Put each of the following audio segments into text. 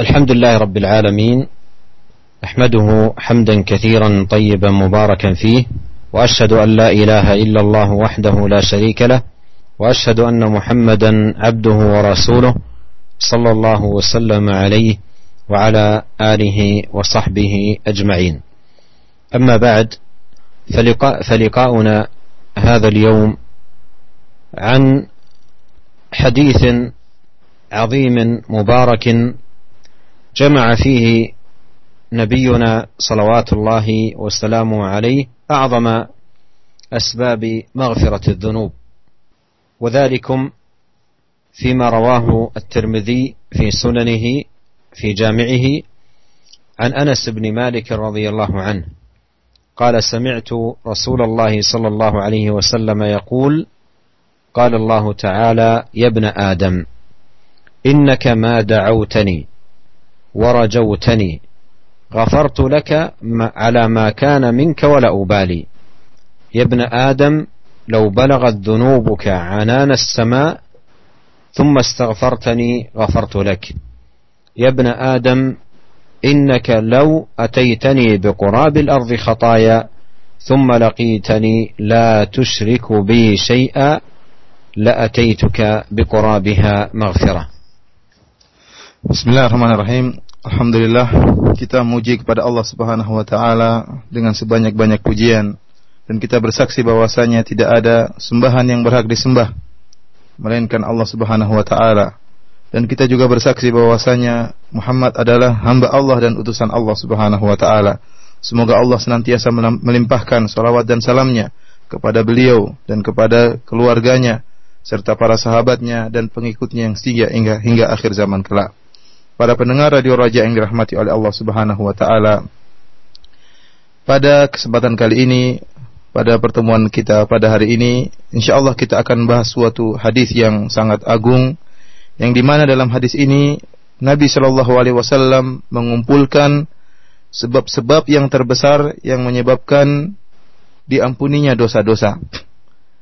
الحمد لله رب العالمين أحمده حمدا كثيرا طيبا مباركا فيه وأشهد أن لا إله إلا الله وحده لا شريك له وأشهد أن محمدا عبده ورسوله صلى الله وسلم عليه وعلى آله وصحبه أجمعين. أما بعد فلقاء فلقاؤنا هذا اليوم عن حديث عظيم مبارك جمع فيه نبينا صلوات الله وسلامه عليه أعظم أسباب مغفرة الذنوب. وذلكم فيما رواه الترمذي في سننه في جامعه عن أنس بن مالك رضي الله عنه. قال سمعت رسول الله صلى الله عليه وسلم يقول قال الله تعالى يا ابن آدم إنك ما دعوتني ورجوتني. غفرت لك على ما كان منك ولا أبالي. يا ابن آدم لو بلغت ذنوبك عنان السماء ثم استغفرتني غفرت لك. يا ابن آدم إنك لو أتيتني بقراب الأرض خطايا ثم لقيتني لا تشرك بي شيئا لأتيتك بقرابها مغفرة. Bismillahirrahmanirrahim. Alhamdulillah kita muji kepada Allah Subhanahu wa taala dengan sebanyak-banyak pujian dan kita bersaksi bahwasanya tidak ada sembahan yang berhak disembah melainkan Allah Subhanahu wa taala. Dan kita juga bersaksi bahwasanya Muhammad adalah hamba Allah dan utusan Allah Subhanahu wa taala. Semoga Allah senantiasa melimpahkan salawat dan salamnya kepada beliau dan kepada keluarganya serta para sahabatnya dan pengikutnya yang setia hingga hingga akhir zaman kelak para pendengar radio Raja yang dirahmati oleh Allah Subhanahu wa taala. Pada kesempatan kali ini, pada pertemuan kita pada hari ini, insyaallah kita akan bahas suatu hadis yang sangat agung yang di mana dalam hadis ini Nabi Shallallahu alaihi wasallam mengumpulkan sebab-sebab yang terbesar yang menyebabkan diampuninya dosa-dosa.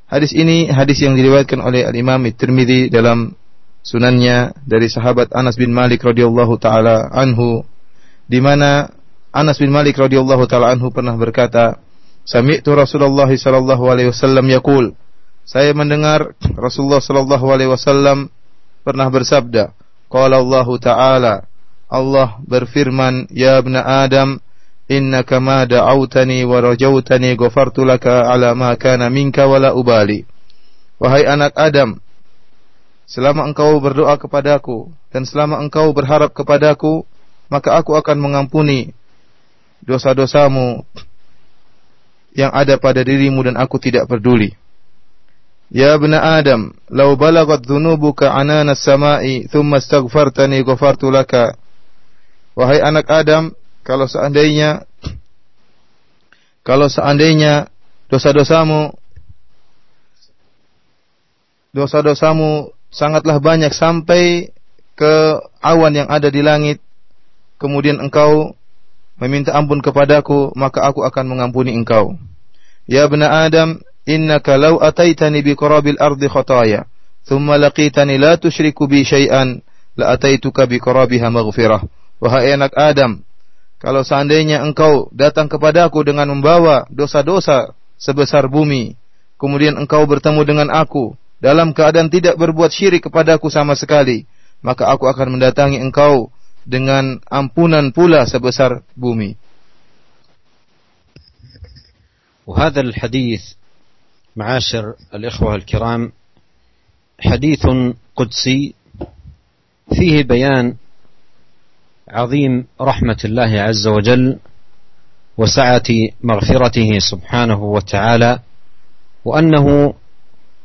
Hadis ini hadis yang diriwayatkan oleh Al Imam Tirmidzi dalam sunannya dari sahabat Anas bin Malik radhiyallahu taala anhu di mana Anas bin Malik radhiyallahu taala anhu pernah berkata, "Sami'tu Rasulullah sallallahu alaihi wasallam yaqul" Saya mendengar Rasulullah sallallahu alaihi wasallam pernah bersabda, qala Allah taala, Allah berfirman, "Ya ibna Adam, innaka ma da'awtani wa rajautani ghafartu laka ala ma kana minka wala ubali." Wahai anak Adam, Selama engkau berdoa kepadaku dan selama engkau berharap kepadaku, maka aku akan mengampuni dosa-dosamu yang ada pada dirimu dan aku tidak peduli. Ya bena Adam, lau balagat dhunubuka anana samai thumma astaghfartani ghafartu laka. Wahai anak Adam, kalau seandainya kalau seandainya dosa-dosamu dosa-dosamu sangatlah banyak sampai ke awan yang ada di langit. Kemudian engkau meminta ampun kepadaku, maka aku akan mengampuni engkau. Ya bena Adam, innaka law ataitani bi qurabil ardi khataya, thumma laqitani la tusyriku bi syai'an, la ataituka bi qurabiha maghfirah. Wahai anak Adam, kalau seandainya engkau datang kepadaku dengan membawa dosa-dosa sebesar bumi, kemudian engkau bertemu dengan aku dalam keadaan tidak berbuat syirik kepadaku sama sekali, maka aku akan mendatangi engkau dengan ampunan pula sebesar bumi. وهذا الحديث معاشر الإخوة الكرام حديث قدسي فيه بيان عظيم رحمة الله عز وجل وسعة مغفرته سبحانه وتعالى وأنه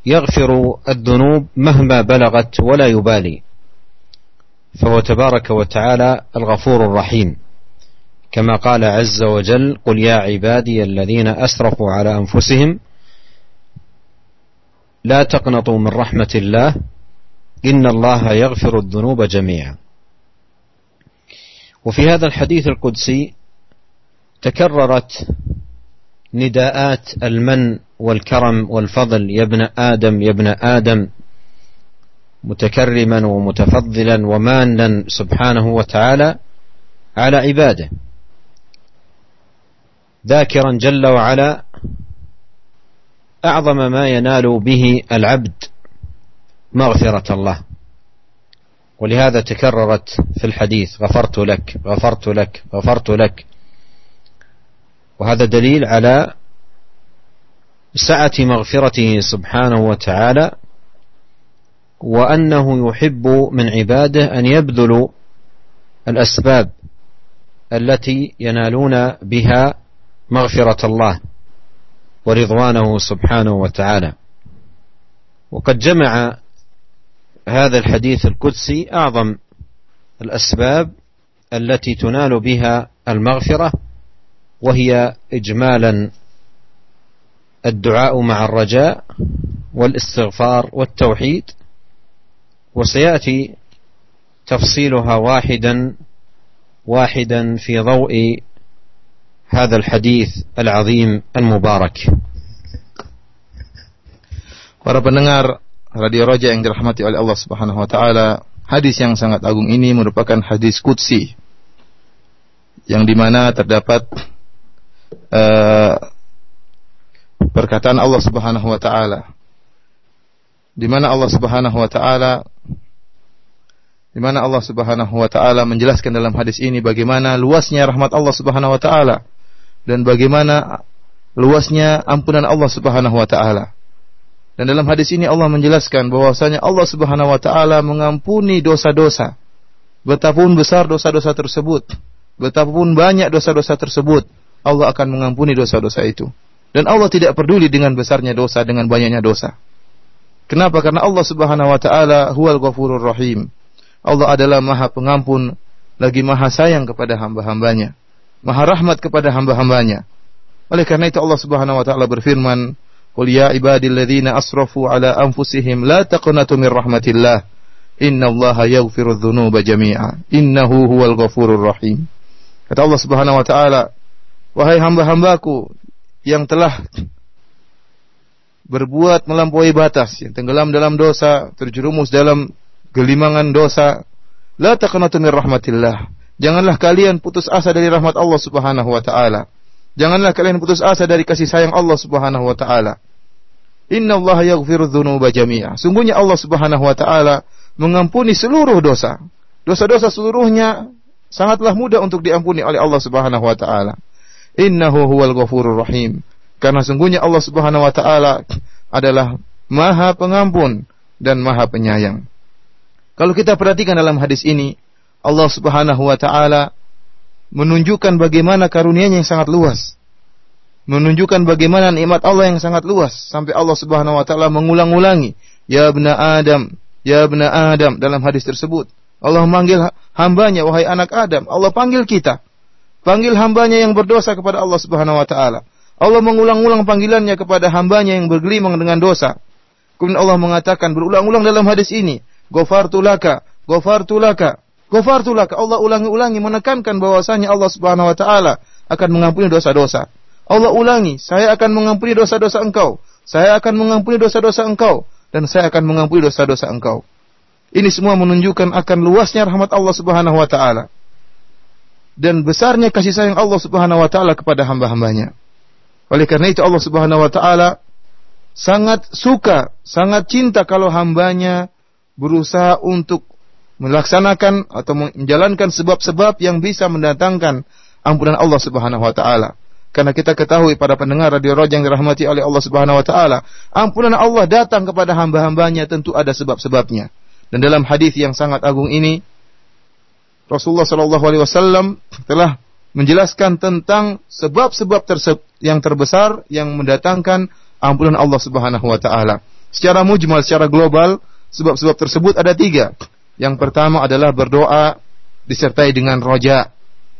يغفر الذنوب مهما بلغت ولا يبالي. فهو تبارك وتعالى الغفور الرحيم. كما قال عز وجل قل يا عبادي الذين أسرفوا على أنفسهم لا تقنطوا من رحمة الله إن الله يغفر الذنوب جميعا. وفي هذا الحديث القدسي تكررت نداءات المن والكرم والفضل يا ابن آدم يا ابن آدم متكرما ومتفضلا ومانا سبحانه وتعالى على عباده. ذاكرا جل وعلا أعظم ما ينال به العبد مغفرة الله. ولهذا تكررت في الحديث غفرت لك غفرت لك غفرت لك. وهذا دليل على سعة مغفرته سبحانه وتعالى وأنه يحب من عباده أن يبذلوا الأسباب التي ينالون بها مغفرة الله ورضوانه سبحانه وتعالى. وقد جمع هذا الحديث القدسي أعظم الأسباب التي تنال بها المغفرة وهي إجمالا الدعاء مع الرجاء والاستغفار والتوحيد وسياتي تفصيلها واحدا واحدا في ضوء هذا الحديث العظيم المبارك Para pendengar Radio Roja yang dirahmati oleh Allah Subhanahu wa taala, hadis yang sangat agung ini merupakan hadis qudsi yang dimana terdapat uh, perkataan Allah Subhanahu wa taala. Di mana Allah Subhanahu wa taala di mana Allah Subhanahu wa taala menjelaskan dalam hadis ini bagaimana luasnya rahmat Allah Subhanahu wa taala dan bagaimana luasnya ampunan Allah Subhanahu wa taala. Dan dalam hadis ini Allah menjelaskan bahwasanya Allah Subhanahu wa taala mengampuni dosa-dosa. Betapapun besar dosa-dosa tersebut, betapapun banyak dosa-dosa tersebut, Allah akan mengampuni dosa-dosa itu. Dan Allah tidak peduli dengan besarnya dosa, dengan banyaknya dosa. Kenapa? Karena Allah Subhanahu wa taala huwal ghafurur rahim. Allah adalah Maha Pengampun lagi Maha Sayang kepada hamba-hambanya. Maha rahmat kepada hamba-hambanya. Oleh karena itu Allah Subhanahu wa taala berfirman, "Qul ya ibadilladzina asrafu ala anfusihim la taqnatu min rahmatillah. Innallaha yaghfiru dzunuba jami'a. Innahu huwal ghafurur rahim." Kata Allah Subhanahu wa taala, "Wahai hamba-hambaku, yang telah berbuat melampaui batas, yang tenggelam dalam dosa, terjerumus dalam gelimangan dosa, la taqnatu min rahmatillah. Janganlah kalian putus asa dari rahmat Allah Subhanahu wa taala. Janganlah kalian putus asa dari kasih sayang Allah Subhanahu wa taala. Inna Allah yaghfiru dzunuba jami'a. Sungguhnya Allah Subhanahu wa taala mengampuni seluruh dosa. Dosa-dosa seluruhnya sangatlah mudah untuk diampuni oleh Allah Subhanahu wa taala. Innahu huwal ghafurur rahim. Karena sungguhnya Allah Subhanahu wa taala adalah Maha Pengampun dan Maha Penyayang. Kalau kita perhatikan dalam hadis ini, Allah Subhanahu wa taala menunjukkan bagaimana karunia-Nya yang sangat luas. Menunjukkan bagaimana nikmat Allah yang sangat luas sampai Allah Subhanahu wa taala mengulang-ulangi, "Ya ibna Adam, ya ibna Adam" dalam hadis tersebut. Allah memanggil hambanya, wahai anak Adam. Allah panggil kita. Panggil hambanya yang berdosa kepada Allah Subhanahu wa taala. Allah mengulang-ulang panggilannya kepada hambanya yang bergelimang dengan dosa. Kemudian Allah mengatakan berulang-ulang dalam hadis ini, "Ghafartu laka, ghafartu laka, ghafartu laka." Allah ulangi-ulangi menekankan bahwasanya Allah Subhanahu wa taala akan mengampuni dosa-dosa. Allah ulangi, "Saya akan mengampuni dosa-dosa engkau. Saya akan mengampuni dosa-dosa engkau dan saya akan mengampuni dosa-dosa engkau." Ini semua menunjukkan akan luasnya rahmat Allah Subhanahu wa taala dan besarnya kasih sayang Allah Subhanahu wa taala kepada hamba-hambanya. Oleh karena itu Allah Subhanahu wa taala sangat suka, sangat cinta kalau hambanya berusaha untuk melaksanakan atau menjalankan sebab-sebab yang bisa mendatangkan ampunan Allah Subhanahu wa taala. Karena kita ketahui pada pendengar radio Roja yang dirahmati oleh Allah Subhanahu wa taala, ampunan Allah datang kepada hamba-hambanya tentu ada sebab-sebabnya. Dan dalam hadis yang sangat agung ini Rasulullah Shallallahu Alaihi Wasallam telah menjelaskan tentang sebab-sebab yang terbesar yang mendatangkan ampunan Allah Subhanahu Wa Taala. Secara mujmal, secara global, sebab-sebab tersebut ada tiga. Yang pertama adalah berdoa disertai dengan roja,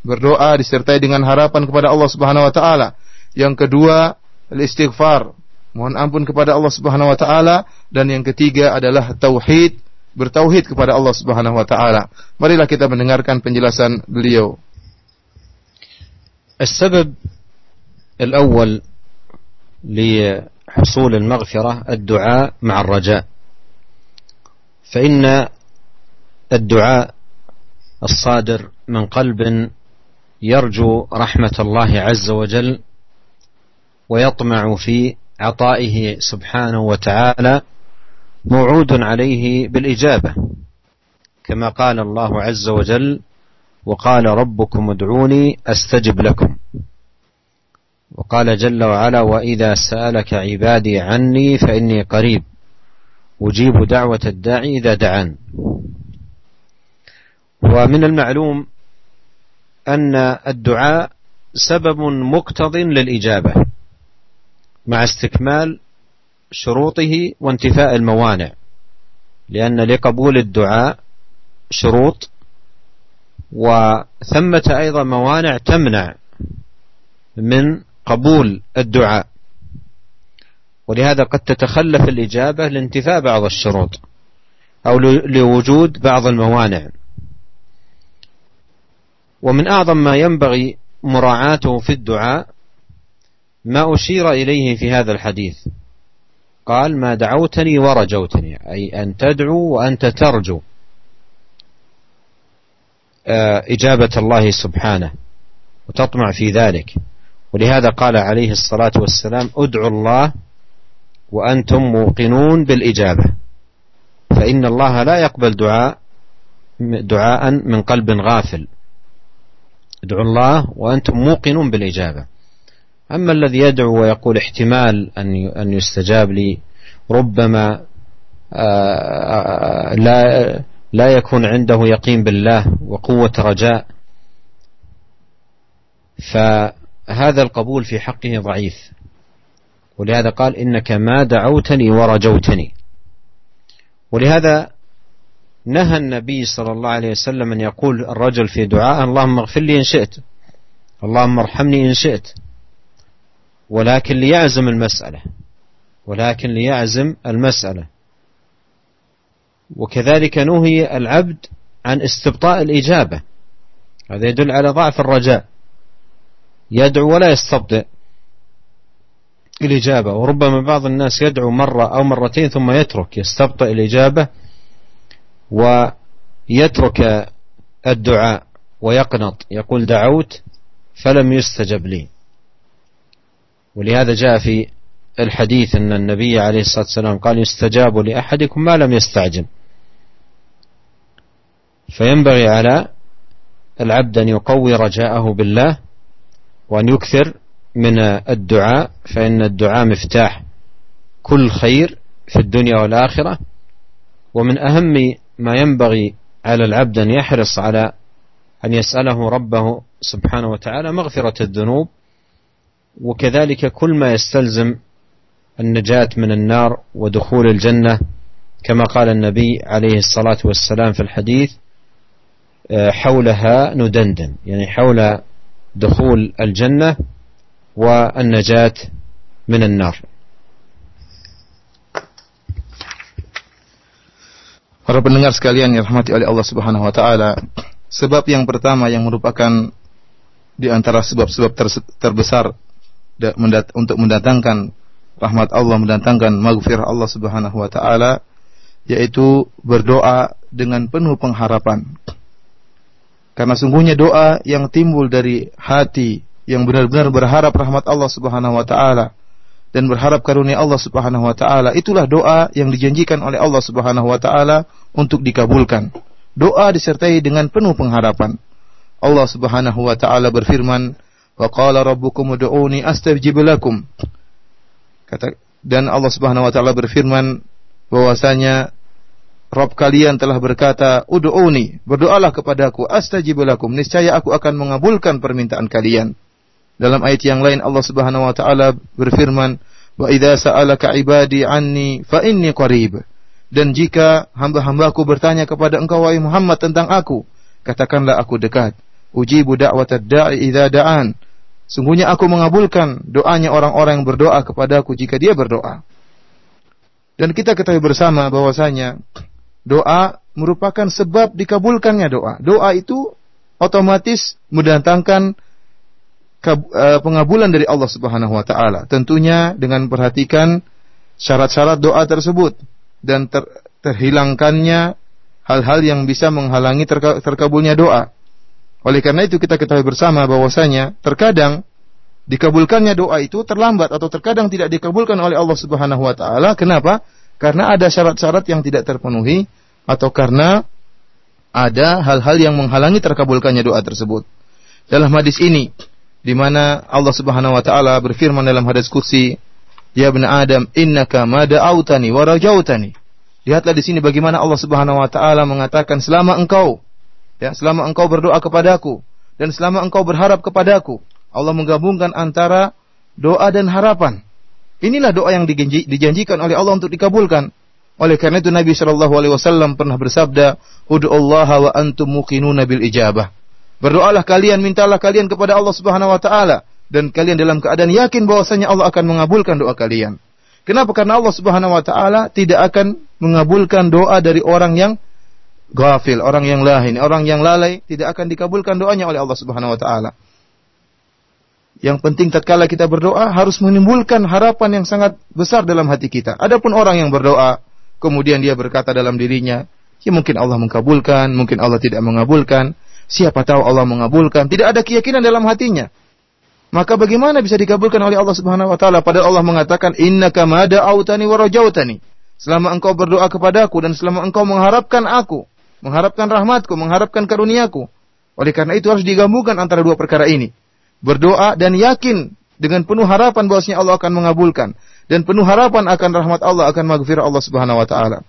berdoa disertai dengan harapan kepada Allah Subhanahu Wa Taala. Yang kedua, istighfar, mohon ampun kepada Allah Subhanahu Wa Taala. Dan yang ketiga adalah tauhid, bertauhid kepada Allah Subhanahu wa taala. Marilah kita mendengarkan penjelasan beliau. السبب الأول لحصول المغفرة الدعاء مع الرجاء فإن الدعاء الصادر من قلب يرجو رحمة الله عز وجل ويطمع في عطائه سبحانه وتعالى موعود عليه بالإجابة كما قال الله عز وجل وقال ربكم ادعوني أستجب لكم وقال جل وعلا وإذا سألك عبادي عني فإني قريب أجيب دعوة الداعي إذا دعان ومن المعلوم أن الدعاء سبب مقتض للإجابة مع استكمال شروطه وانتفاء الموانع لأن لقبول الدعاء شروط وثمة أيضا موانع تمنع من قبول الدعاء. ولهذا قد تتخلف الإجابة لانتفاء بعض الشروط أو لوجود بعض الموانع. ومن أعظم ما ينبغي مراعاته في الدعاء ما أشير إليه في هذا الحديث. قال ما دعوتني ورجوتني أي أن تدعو وأنت ترجو. آه، إجابة الله سبحانه وتطمع في ذلك. ولهذا قال عليه الصلاة والسلام ادعوا الله وأنتم موقنون بالإجابة. فإن الله لا يقبل دعاء دعاء من قلب غافل. ادعوا الله وأنتم موقنون بالإجابة. أما الذي يدعو ويقول احتمال أن يستجاب لي ربما آه، آه، لا لا يكون عنده يقين بالله وقوة رجاء. فهذا القبول في حقه ضعيف. ولهذا قال إنك ما دعوتني ورجوتني. ولهذا نهى النبي صلى الله عليه وسلم أن يقول الرجل في دعاء اللهم اغفر لي إن شئت اللهم ارحمني إن شئت. ولكن ليعزم المسألة. ولكن ليعزم المسألة. وكذلك نهي العبد عن استبطاء الإجابة. هذا يدل على ضعف الرجاء. يدعو ولا يستبطئ الإجابة. وربما بعض الناس يدعو مرة أو مرتين ثم يترك يستبطئ الإجابة ويترك الدعاء ويقنط. يقول دعوت فلم يستجب لي. ولهذا جاء في الحديث أن النبي عليه الصلاة والسلام قال يستجاب لأحدكم ما لم يستعجل. فينبغي على العبد أن يقوي رجاءه بالله وأن يكثر من الدعاء فإن الدعاء مفتاح كل خير في الدنيا والآخرة. ومن أهم ما ينبغي على العبد أن يحرص على أن يسأله ربه سبحانه وتعالى مغفرة الذنوب وكذلك كل ما يستلزم النجاة من النار ودخول الجنة كما قال النبي عليه الصلاة والسلام في الحديث حولها ندندن يعني حول دخول الجنة والنجاة من النار. Para pendengar sekalian yang rahmati oleh Allah Subhanahu wa taala, sebab yang pertama yang merupakan di antara sebab-sebab terbesar untuk mendatangkan rahmat Allah, mendatangkan maghfirah Allah Subhanahu wa taala yaitu berdoa dengan penuh pengharapan karena sungguhnya doa yang timbul dari hati yang benar-benar berharap rahmat Allah Subhanahu wa taala dan berharap karunia Allah Subhanahu wa taala itulah doa yang dijanjikan oleh Allah Subhanahu wa taala untuk dikabulkan. Doa disertai dengan penuh pengharapan. Allah Subhanahu wa taala berfirman, "Wa qala rabbukum ud'uni astajib lakum." Kata dan Allah Subhanahu wa taala berfirman bahwasanya Rob kalian telah berkata, Udu'uni, berdoalah kepadaku, astajib lakum, niscaya aku akan mengabulkan permintaan kalian. Dalam ayat yang lain Allah Subhanahu wa taala berfirman, "Wa idza sa'alaka ibadi anni fa inni qarib." Dan jika hamba-hambaku bertanya kepada engkau wahai Muhammad tentang aku, katakanlah aku dekat. Ujibu da'watad da'i idza da'an. Sungguhnya aku mengabulkan doanya orang-orang yang berdoa kepadaku jika dia berdoa. Dan kita ketahui bersama bahwasanya doa merupakan sebab dikabulkannya doa. Doa itu otomatis mendatangkan eh, pengabulan dari Allah Subhanahu wa taala. Tentunya dengan perhatikan syarat-syarat doa tersebut dan ter, terhilangkannya hal-hal yang bisa menghalangi terka terkabulnya doa. Oleh karena itu kita ketahui bersama bahwasanya terkadang dikabulkannya doa itu terlambat atau terkadang tidak dikabulkan oleh Allah Subhanahu wa taala. Kenapa? Karena ada syarat-syarat yang tidak terpenuhi atau karena ada hal-hal yang menghalangi terkabulkannya doa tersebut. Dalam hadis ini di mana Allah Subhanahu wa taala berfirman dalam hadis qudsi, "Ya Adam, innaka ma da'autani wa rajautani." Lihatlah di sini bagaimana Allah Subhanahu wa taala mengatakan selama engkau ya, selama engkau berdoa kepadaku dan selama engkau berharap kepadaku, Allah menggabungkan antara doa dan harapan. Inilah doa yang dijanjikan oleh Allah untuk dikabulkan. Oleh karena itu Nabi Shallallahu Alaihi Wasallam pernah bersabda, Allah wa antum muqinuna bil ijabah." Berdoalah kalian, mintalah kalian kepada Allah Subhanahu wa taala dan kalian dalam keadaan yakin bahwasanya Allah akan mengabulkan doa kalian. Kenapa? Karena Allah Subhanahu wa taala tidak akan mengabulkan doa dari orang yang gafil, orang yang lahin, orang yang lalai, tidak akan dikabulkan doanya oleh Allah Subhanahu wa taala. Yang penting tatkala kita berdoa harus menimbulkan harapan yang sangat besar dalam hati kita. Adapun orang yang berdoa kemudian dia berkata dalam dirinya, ya mungkin Allah mengabulkan, mungkin Allah tidak mengabulkan. Siapa tahu Allah mengabulkan. Tidak ada keyakinan dalam hatinya. Maka bagaimana bisa dikabulkan oleh Allah Subhanahu wa taala padahal Allah mengatakan innaka ma da'autani wa rajautani. Selama engkau berdoa kepadaku dan selama engkau mengharapkan aku, mengharapkan rahmatku, mengharapkan karuniaku. Oleh karena itu harus digabungkan antara dua perkara ini. Berdoa dan yakin dengan penuh harapan bahwasanya Allah akan mengabulkan dan penuh harapan akan rahmat Allah akan maghfirah Allah Subhanahu wa taala.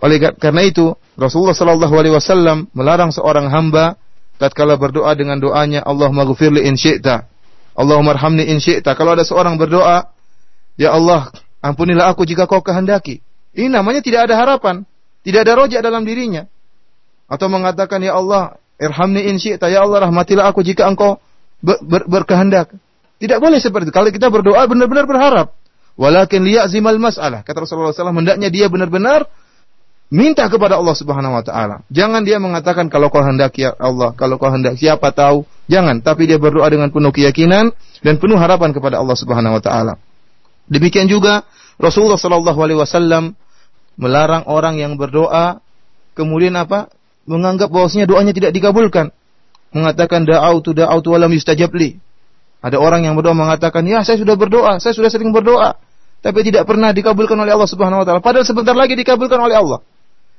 Oleh karena itu, Rasulullah Shallallahu Alaihi Wasallam melarang seorang hamba tatkala berdoa dengan doanya Allah maghfirli in syi'ta. Allahumma arhamni in syi'ta. Kalau ada seorang berdoa, Ya Allah, ampunilah aku jika kau kehendaki. Ini namanya tidak ada harapan. Tidak ada rojak dalam dirinya. Atau mengatakan, Ya Allah, irhamni in. Ya Allah, rahmatilah aku jika engkau ber ber berkehendak. Tidak boleh seperti itu. Kalau kita berdoa benar-benar berharap. Walakin liya'zimal mas'alah. Kata Rasulullah SAW, hendaknya dia benar-benar Minta kepada Allah Subhanahu wa taala. Jangan dia mengatakan kalau kau hendak ya Allah, kalau kau hendak siapa tahu. Jangan, tapi dia berdoa dengan penuh keyakinan dan penuh harapan kepada Allah Subhanahu wa taala. Demikian juga Rasulullah sallallahu alaihi wasallam melarang orang yang berdoa kemudian apa? Menganggap bahwasanya doanya tidak dikabulkan. Mengatakan da'autu da'autu wa lam yustajab li. Ada orang yang berdoa mengatakan, "Ya, saya sudah berdoa, saya sudah sering berdoa, tapi tidak pernah dikabulkan oleh Allah Subhanahu wa taala." Padahal sebentar lagi dikabulkan oleh Allah.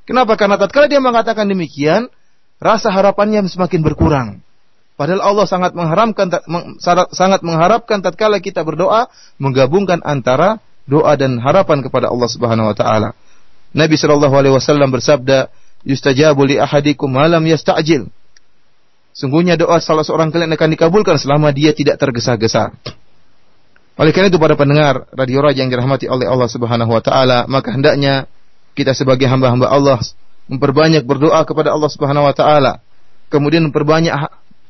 Kenapa? Karena tatkala dia mengatakan demikian, rasa harapannya semakin berkurang. Padahal Allah sangat mengharamkan sangat mengharapkan tatkala kita berdoa menggabungkan antara doa dan harapan kepada Allah Subhanahu wa taala. Nabi sallallahu alaihi wasallam bersabda, "Yustajabu li ahadikum ma lam yasta'jil." Sungguhnya doa salah seorang kalian akan dikabulkan selama dia tidak tergesa-gesa. Oleh karena itu para pendengar radio Raja yang dirahmati oleh Allah Subhanahu wa taala, maka hendaknya kita sebagai hamba-hamba Allah memperbanyak berdoa kepada Allah Subhanahu wa taala. Kemudian memperbanyak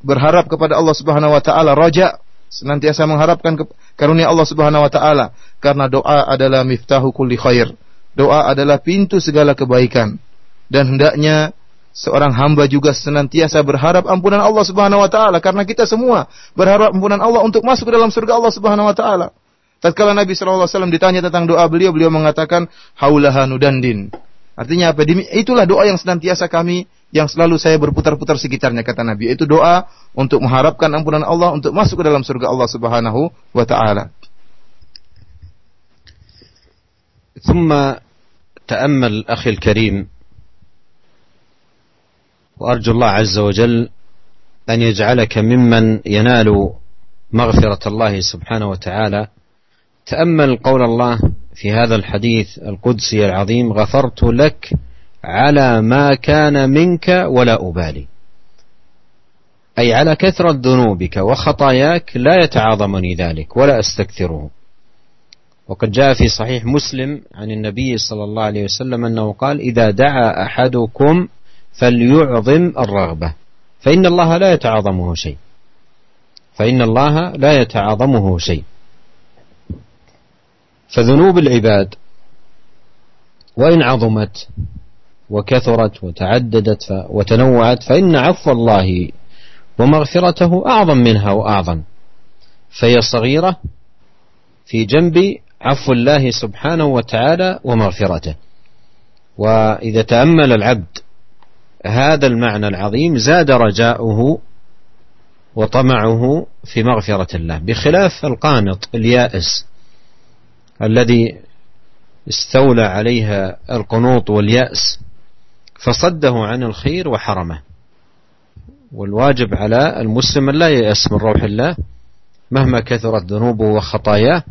berharap kepada Allah Subhanahu wa taala, raja senantiasa mengharapkan karunia Allah Subhanahu wa taala karena doa adalah miftahu kulli khair. Doa adalah pintu segala kebaikan Dan hendaknya seorang hamba juga senantiasa berharap ampunan Allah Subhanahu wa taala karena kita semua berharap ampunan Allah untuk masuk ke dalam surga Allah Subhanahu wa taala. Tatkala Nabi SAW ditanya tentang doa beliau, beliau mengatakan haulaha nudandin. Artinya apa? Itulah doa yang senantiasa kami yang selalu saya berputar-putar sekitarnya kata Nabi. Itu doa untuk mengharapkan ampunan Allah untuk masuk ke dalam surga Allah Subhanahu wa taala. ثم تأمل أخي الكريم وأرجو الله عز وجل أن يجعلك ممن ينال مغفرة الله سبحانه وتعالى. تأمل قول الله في هذا الحديث القدسي العظيم غفرت لك على ما كان منك ولا أبالي. أي على كثرة ذنوبك وخطاياك لا يتعاظمني ذلك ولا أستكثره. وقد جاء في صحيح مسلم عن النبي صلى الله عليه وسلم أنه قال إذا دعا أحدكم فليعظم الرغبة. فإن الله لا يتعاظمه شيء. فإن الله لا يتعاظمه شيء. فذنوب العباد وإن عظمت وكثرت وتعددت وتنوعت فإن عفو الله ومغفرته أعظم منها وأعظم. فهي صغيرة في جنب عفو الله سبحانه وتعالى ومغفرته. وإذا تأمل العبد هذا المعنى العظيم زاد رجاؤه وطمعه في مغفرة الله بخلاف القانط اليائس الذي استولى عليها القنوط واليأس فصده عن الخير وحرمه. والواجب على المسلم أن لا ييأس من روح الله مهما كثرت ذنوبه وخطاياه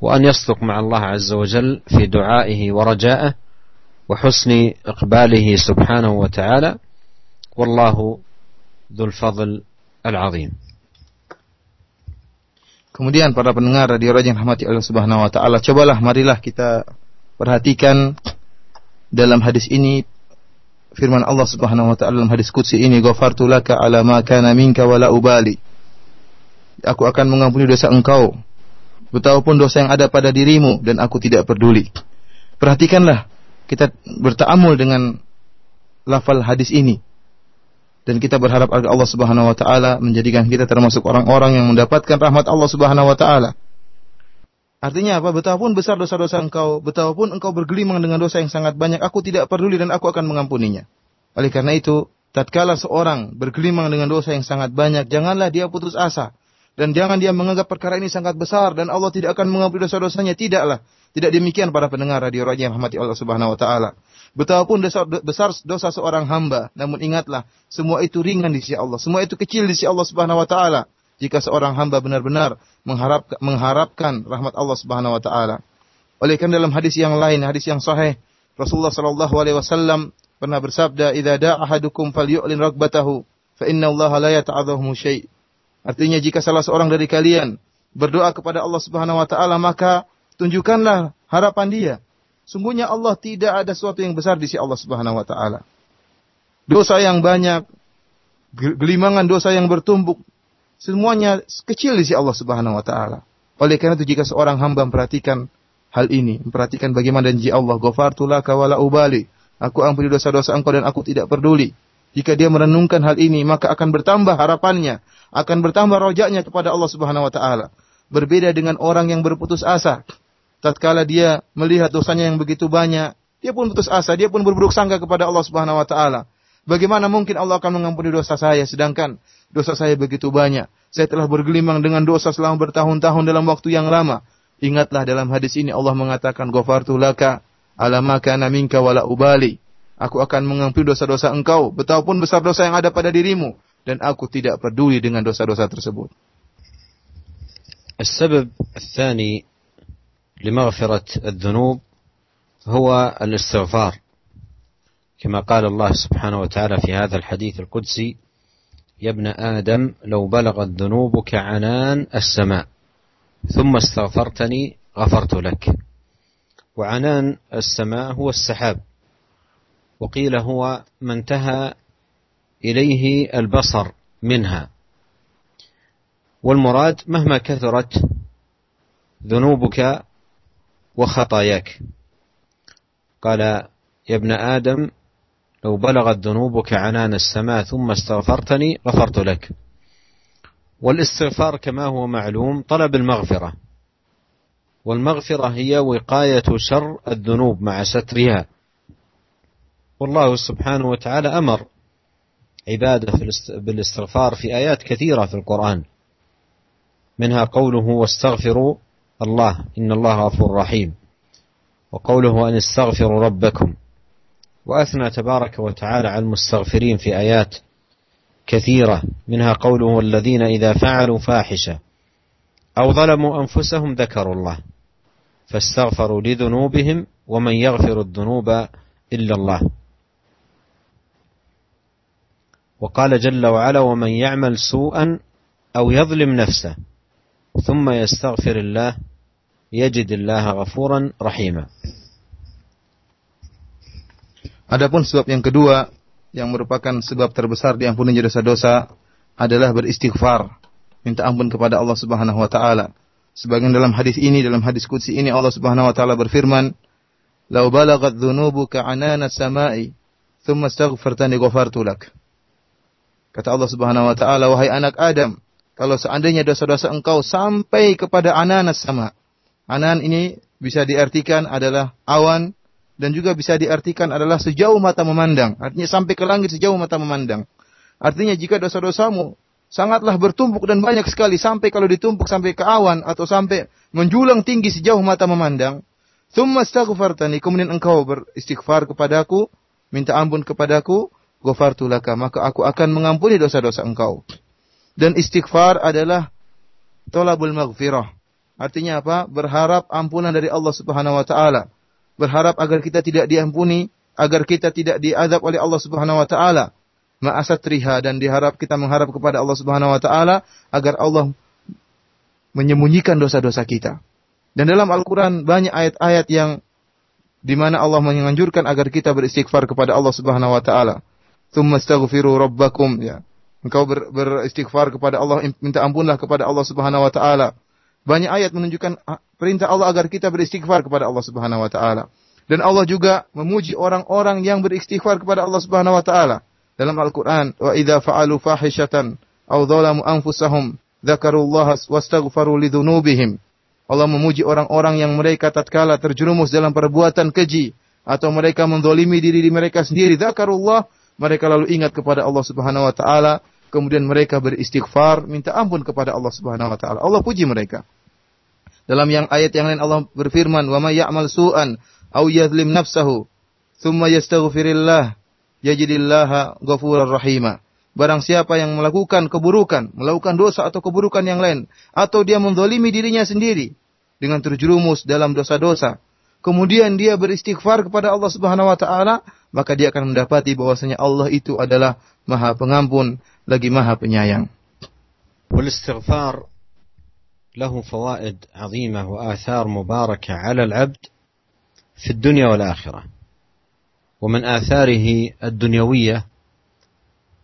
وأن يصدق مع الله عز وجل في دعائه ورجائه وحسن إقباله سبحانه وتعالى والله ذو الفضل العظيم Kemudian para pendengar radio Raja yang rahmati Allah Subhanahu wa taala, cobalah marilah kita perhatikan dalam hadis ini firman Allah Subhanahu wa taala dalam hadis qudsi ini, "Ghafartu laka ala ma kana minka wala ubali." Aku akan mengampuni dosa engkau betapapun dosa yang ada pada dirimu dan aku tidak peduli. Perhatikanlah kita bertaamul dengan lafal hadis ini dan kita berharap agar Allah Subhanahu wa taala menjadikan kita termasuk orang-orang yang mendapatkan rahmat Allah Subhanahu wa taala. Artinya apa? Betapapun besar dosa-dosa engkau, betapapun engkau bergelimang dengan dosa yang sangat banyak, aku tidak peduli dan aku akan mengampuninya. Oleh karena itu, tatkala seorang bergelimang dengan dosa yang sangat banyak, janganlah dia putus asa. Dan jangan dia menganggap perkara ini sangat besar dan Allah tidak akan mengampuni dosa-dosanya. Tidaklah. Tidak demikian para pendengar radio raja yang rahmati Allah Subhanahu wa taala. Betapapun dosa, besar dosa seorang hamba, namun ingatlah, semua itu ringan di sisi Allah, semua itu kecil di sisi Allah Subhanahu wa taala. Jika seorang hamba benar-benar mengharap, mengharapkan rahmat Allah Subhanahu wa taala. Oleh karena dalam hadis yang lain, hadis yang sahih, Rasulullah sallallahu alaihi wasallam pernah bersabda, "Idza da'a ahadukum falyu'lin ragbatahu, fa inna Allah la yata'adhamu syai'." Artinya jika salah seorang dari kalian berdoa kepada Allah Subhanahu wa taala, maka tunjukkanlah harapan dia Sungguhnya Allah tidak ada sesuatu yang besar di sisi Allah Subhanahu wa taala. Dosa yang banyak, gelimangan dosa yang bertumbuk, semuanya kecil di sisi Allah Subhanahu wa taala. Oleh karena itu jika seorang hamba memperhatikan hal ini, memperhatikan bagaimana janji Allah, "Ghafartu laka wala ubali." Aku ampuni dosa-dosa engkau dan aku tidak peduli. Jika dia merenungkan hal ini, maka akan bertambah harapannya, akan bertambah rojaknya kepada Allah Subhanahu wa taala. Berbeda dengan orang yang berputus asa, tatkala dia melihat dosanya yang begitu banyak, dia pun putus asa, dia pun berburuk sangka kepada Allah Subhanahu wa taala. Bagaimana mungkin Allah akan mengampuni dosa saya sedangkan dosa saya begitu banyak. Saya telah bergelimang dengan dosa selama bertahun-tahun dalam waktu yang lama. Ingatlah dalam hadis ini Allah mengatakan ghafartu laka ala ma kana minka wala ubali. Aku akan mengampuni dosa-dosa engkau betapapun besar dosa yang ada pada dirimu dan aku tidak peduli dengan dosa-dosa tersebut. السبب الثاني لمغفرة الذنوب هو الاستغفار. كما قال الله سبحانه وتعالى في هذا الحديث القدسي يا ابن آدم لو بلغت ذنوبك عنان السماء ثم استغفرتني غفرت لك. وعنان السماء هو السحاب. وقيل هو ما انتهى إليه البصر منها. والمراد مهما كثرت ذنوبك وخطاياك. قال يا ابن آدم لو بلغت ذنوبك عنان السماء ثم استغفرتني غفرت لك. والاستغفار كما هو معلوم طلب المغفرة. والمغفرة هي وقاية شر الذنوب مع سترها. والله سبحانه وتعالى أمر عبادة بالاستغفار في آيات كثيرة في القرآن. منها قوله واستغفروا الله إن الله غفور رحيم. وقوله أن استغفروا ربكم. وأثنى تبارك وتعالى على المستغفرين في آيات كثيرة. منها قوله الذين إذا فعلوا فاحشة أو ظلموا أنفسهم ذكروا الله. فاستغفروا لذنوبهم ومن يغفر الذنوب إلا الله. وقال جل وعلا ومن يعمل سوءا أو يظلم نفسه ثم يستغفر الله yajidillaha ghafuran rahima. Adapun sebab yang kedua yang merupakan sebab terbesar diampuni dosa-dosa adalah beristighfar, minta ampun kepada Allah Subhanahu wa taala. Sebagian dalam hadis ini, dalam hadis qudsi ini Allah Subhanahu wa taala berfirman, "Lau balagat dhunubuka anana samai, thumma astaghfartani ghafartu lak." Kata Allah Subhanahu wa taala, "Wahai anak Adam, kalau seandainya dosa-dosa engkau sampai kepada ananas sama, Anan ini bisa diartikan adalah awan dan juga bisa diartikan adalah sejauh mata memandang. Artinya sampai ke langit sejauh mata memandang. Artinya jika dosa-dosamu sangatlah bertumpuk dan banyak sekali sampai kalau ditumpuk sampai ke awan atau sampai menjulang tinggi sejauh mata memandang, thumma astaghfartani, kemudian engkau beristighfar kepadaku, minta ampun kepadaku, ghafartu laka, maka aku akan mengampuni dosa-dosa engkau. Dan istighfar adalah tolabul maghfirah. Artinya apa? Berharap ampunan dari Allah Subhanahu wa taala berharap agar kita tidak diampuni, agar kita tidak diadab oleh Allah Subhanahu wa taala. Ma'asatriha dan diharap kita mengharap kepada Allah Subhanahu wa taala agar Allah menyembunyikan dosa-dosa kita. Dan dalam Al-Qur'an banyak ayat-ayat yang di mana Allah menganjurkan agar kita beristighfar kepada Allah Subhanahu wa taala. Tsumma astaghfiru rabbakum ya. Engkau ber, beristighfar kepada Allah, minta ampunlah kepada Allah Subhanahu wa taala. Banyak ayat menunjukkan perintah Allah agar kita beristighfar kepada Allah Subhanahu wa taala. Dan Allah juga memuji orang-orang yang beristighfar kepada Allah Subhanahu wa taala dalam Al-Qur'an, "Wa idza fa'alu fahishatan aw dzalamu anfusahum dzakarullaha wastaghfaru lidzunubihim." Allah memuji orang-orang yang mereka tatkala terjerumus dalam perbuatan keji atau mereka mendolimi diri mereka sendiri, dzakarullah, mereka lalu ingat kepada Allah Subhanahu wa taala, kemudian mereka beristighfar, minta ampun kepada Allah Subhanahu wa taala. Allah puji mereka. Dalam yang ayat yang lain Allah berfirman, "Wa may ya'mal su'an aw yadhlim nafsahu, thumma yastaghfirillah, yajidillaha ghafurar rahima." Barang siapa yang melakukan keburukan, melakukan dosa atau keburukan yang lain, atau dia mendolimi dirinya sendiri dengan terjerumus dalam dosa-dosa, kemudian dia beristighfar kepada Allah Subhanahu wa taala, maka dia akan mendapati bahwasanya Allah itu adalah Maha Pengampun lagi Maha Penyayang. والاستغفار له فوائد عظيمة وآثار مباركة على العبد في الدنيا والآخرة ومن آثاره الدنيوية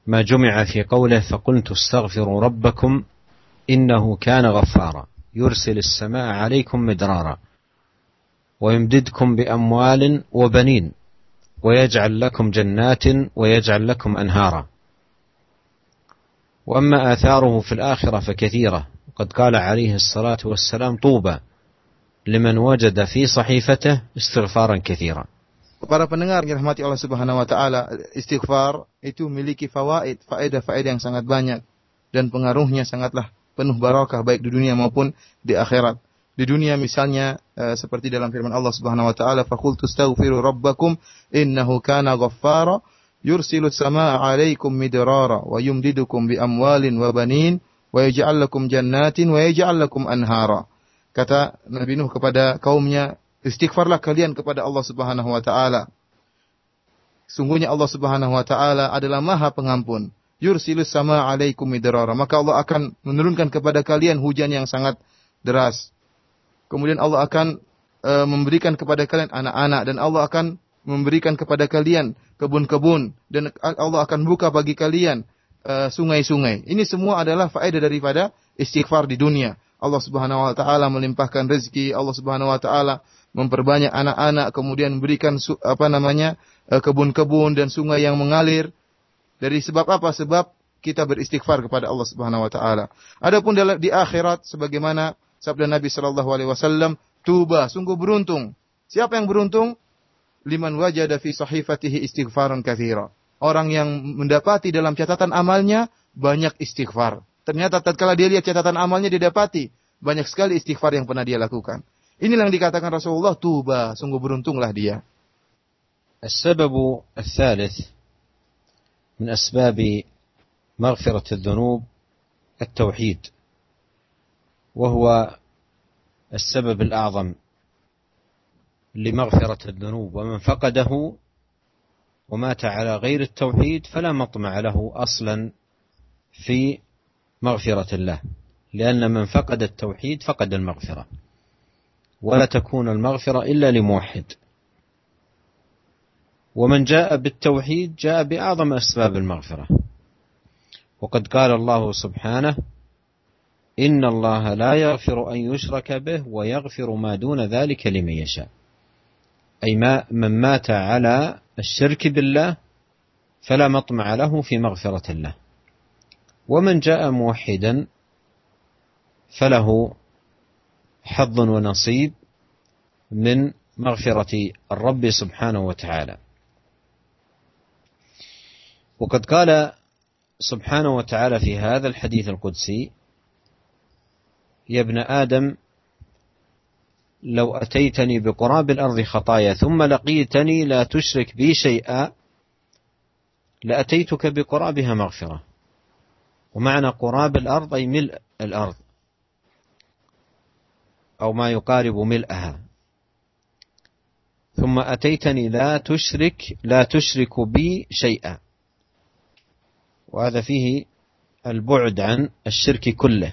ما جمع في قوله فقلت استغفروا ربكم إنه كان غفارا يرسل السماء عليكم مدرارا ويمددكم بأموال وبنين ويجعل لكم جنات ويجعل لكم أنهارا وأما آثاره في الآخرة فكثيرة قد قال عليه الصلاة والسلام طوبى liman wajada fi sahifatihi istighfaran katsira. Para pendengar yang dirahmati Allah Subhanahu wa taala, istighfar itu memiliki fawaid, faedah-faedah yang sangat banyak dan pengaruhnya sangatlah penuh barakah baik di dunia maupun di akhirat. Di dunia misalnya uh, seperti dalam firman Allah Subhanahu wa taala, "Faqultu astaghfiru rabbakum innahu kana ghaffara yursilu as-samaa'a 'alaikum midrara wa yumdidukum bi amwalin wa banin wa yaj'al lakum jannatin wa yaj'al lakum anhara. Kata Nabi Nuh kepada kaumnya, istighfarlah kalian kepada Allah Subhanahu wa taala. Sungguhnya Allah Subhanahu wa taala adalah Maha Pengampun. Yursilus sama alaikum midrara. Maka Allah akan menurunkan kepada kalian hujan yang sangat deras. Kemudian Allah akan e, memberikan kepada kalian anak-anak dan Allah akan memberikan kepada kalian kebun-kebun dan Allah akan buka bagi kalian Eh, sungai-sungai. Uh, Ini semua adalah faedah daripada istighfar di dunia. Allah Subhanahu wa taala melimpahkan rezeki, Allah Subhanahu wa taala memperbanyak anak-anak, kemudian memberikan apa namanya? Eh, kebun-kebun dan sungai yang mengalir. Dari sebab apa? Sebab kita beristighfar kepada Allah Subhanahu wa taala. Adapun di akhirat sebagaimana sabda Nabi sallallahu alaihi wasallam, tuba, sungguh beruntung. Siapa yang beruntung? Liman wajada fi sahifatihi istighfaran katsira orang yang mendapati dalam catatan amalnya banyak istighfar. Ternyata tatkala dia lihat catatan amalnya dia dapati banyak sekali istighfar yang pernah dia lakukan. Inilah yang dikatakan Rasulullah tuba, sungguh beruntunglah dia. السبب الثالث من أسباب مغفرة الذنوب التوحيد وهو السبب الأعظم لمغفرة الذنوب. ومن فقده ومات على غير التوحيد فلا مطمع له أصلا في مغفرة الله. لأن من فقد التوحيد فقد المغفرة. ولا تكون المغفرة إلا لموحد. ومن جاء بالتوحيد جاء بأعظم أسباب المغفرة. وقد قال الله سبحانه إن الله لا يغفر أن يشرك به ويغفر ما دون ذلك لمن يشاء. أي ما من مات على الشرك بالله فلا مطمع له في مغفرة الله ومن جاء موحدا فله حظ ونصيب من مغفرة الرب سبحانه وتعالى. وقد قال سبحانه وتعالى في هذا الحديث القدسي يا ابن آدم لو أتيتني بقراب الأرض خطايا ثم لقيتني لا تشرك بي شيئا لأتيتك بقرابها مغفرة. ومعنى قراب الأرض أي ملء الأرض أو ما يقارب ملئها ثم أتيتني لا تشرك لا تشرك بي شيئا. وهذا فيه البعد عن الشرك كله.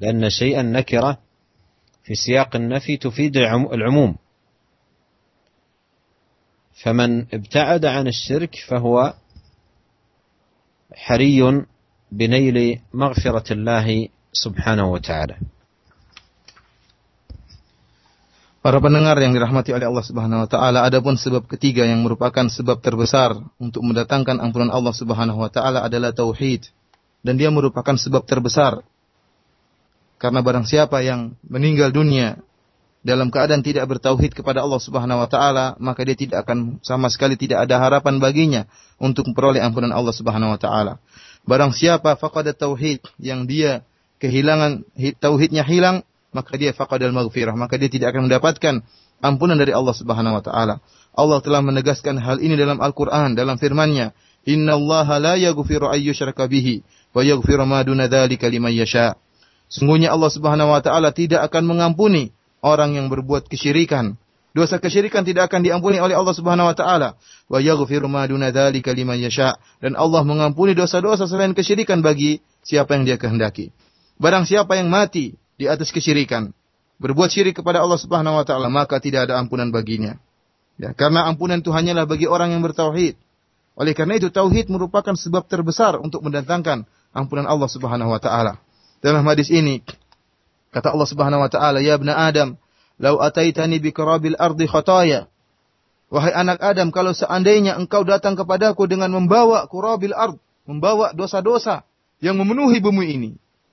لأن شيئا نكرة في سياق النفي تفيد العموم فمن ابتعد عن الشرك فهو حري بنيل مغفرة الله سبحانه وتعالى Para pendengar yang dirahmati oleh Allah Subhanahu wa taala, adapun sebab ketiga yang merupakan sebab terbesar untuk mendatangkan ampunan Allah Subhanahu wa taala adalah tauhid. Dan dia merupakan sebab terbesar. karena barang siapa yang meninggal dunia dalam keadaan tidak bertauhid kepada Allah Subhanahu wa taala, maka dia tidak akan sama sekali tidak ada harapan baginya untuk memperoleh ampunan Allah Subhanahu wa taala. Barang siapa faqada tauhid yang dia kehilangan tauhidnya hilang, maka dia faqadal maghfirah, maka dia tidak akan mendapatkan ampunan dari Allah Subhanahu wa taala. Allah telah menegaskan hal ini dalam Al-Qur'an dalam firman-Nya, "Innallaha la yaghfiru ay yushraka bihi wa yaghfiru ma duna dzalika liman yasha." Sungguhnya Allah Subhanahu wa taala tidak akan mengampuni orang yang berbuat kesyirikan. Dosa kesyirikan tidak akan diampuni oleh Allah Subhanahu wa taala. Wa yaghfiru ma duna dzalika liman yasha. Dan Allah mengampuni dosa-dosa selain kesyirikan bagi siapa yang Dia kehendaki. Barang siapa yang mati di atas kesyirikan, berbuat syirik kepada Allah Subhanahu wa taala, maka tidak ada ampunan baginya. Ya, karena ampunan itu hanyalah bagi orang yang bertauhid. Oleh karena itu tauhid merupakan sebab terbesar untuk mendatangkan ampunan Allah Subhanahu wa taala. Dalam hadis ini kata Allah Subhanahu wa taala, "Ya ibna Adam, lau ataitani bi karabil ardi khataya." Wahai anak Adam, kalau seandainya engkau datang kepadaku dengan membawa kurabil ard, membawa dosa-dosa yang memenuhi bumi ini,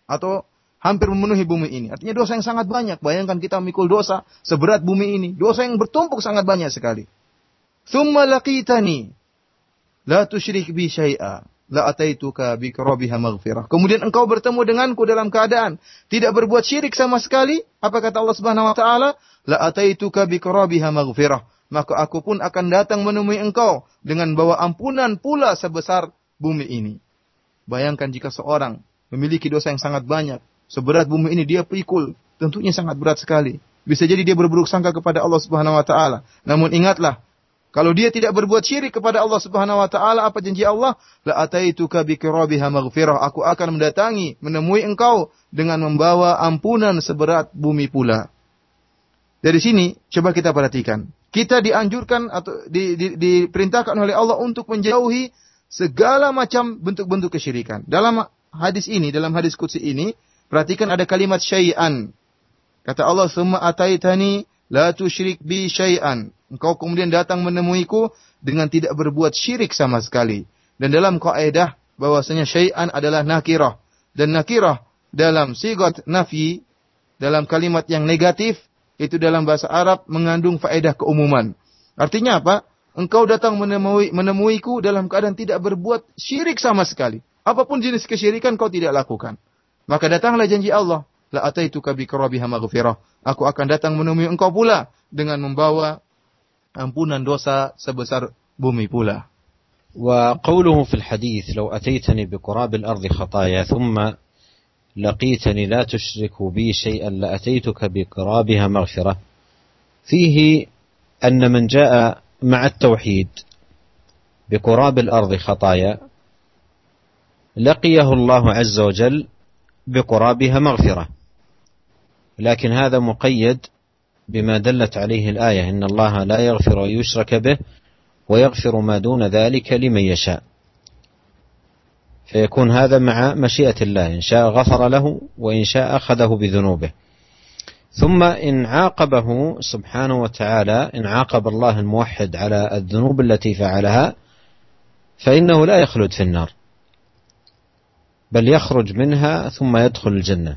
atau hampir memenuhi bumi ini. Artinya dosa yang sangat banyak. Bayangkan kita mikul dosa seberat bumi ini. Dosa yang bertumpuk sangat banyak sekali. Thumma laqitani la tusyrik bi syai'a la ataituka bi karabiha maghfirah. Kemudian engkau bertemu denganku dalam keadaan tidak berbuat syirik sama sekali. Apa kata Allah Subhanahu wa taala? La ataituka bi karabiha maghfirah. Maka aku pun akan datang menemui engkau dengan bawa ampunan pula sebesar bumi ini. Bayangkan jika seorang memiliki dosa yang sangat banyak, seberat bumi ini dia pikul, tentunya sangat berat sekali. Bisa jadi dia berburuk sangka kepada Allah Subhanahu wa taala. Namun ingatlah, kalau dia tidak berbuat syirik kepada Allah Subhanahu wa taala, apa janji Allah? La ataituka bi kirabiha maghfirah. Aku akan mendatangi, menemui engkau dengan membawa ampunan seberat bumi pula. Dari sini coba kita perhatikan. Kita dianjurkan atau di, di, diperintahkan oleh Allah untuk menjauhi segala macam bentuk-bentuk kesyirikan. Dalam hadis ini, dalam hadis kutsi ini, Perhatikan ada kalimat syai'an. Kata Allah, "Tsumma ataitani la tusyrik bi syai'an." Engkau kemudian datang menemuiku dengan tidak berbuat syirik sama sekali. Dan dalam kaidah bahwasanya syai'an adalah nakirah dan nakirah dalam sigot nafi dalam kalimat yang negatif itu dalam bahasa Arab mengandung faedah keumuman. Artinya apa? Engkau datang menemui menemuiku dalam keadaan tidak berbuat syirik sama sekali. Apa pun jenis kesyirikan kau tidak lakukan. Maka datanglah janji Allah, la ataituka bi. Aku akan datang menemui engkau pula dengan membawa ampunan dosa sebesar bumi pula. وقوله في الحديث لو أتيتني بقراب الأرض خطايا ثم لقيتني لا تشرك بي شيئا لأتيتك بقرابها مغفرة فيه أن من جاء مع التوحيد بقراب الأرض خطايا لقيه الله عز وجل بقرابها مغفرة لكن هذا مقيد بما دلت عليه الآية إن الله لا يغفر أن يشرك به ويغفر ما دون ذلك لمن يشاء. فيكون هذا مع مشيئة الله إن شاء غفر له وإن شاء أخذه بذنوبه. ثم إن عاقبه سبحانه وتعالى إن عاقب الله الموحد على الذنوب التي فعلها فإنه لا يخلد في النار بل يخرج منها ثم يدخل الجنة.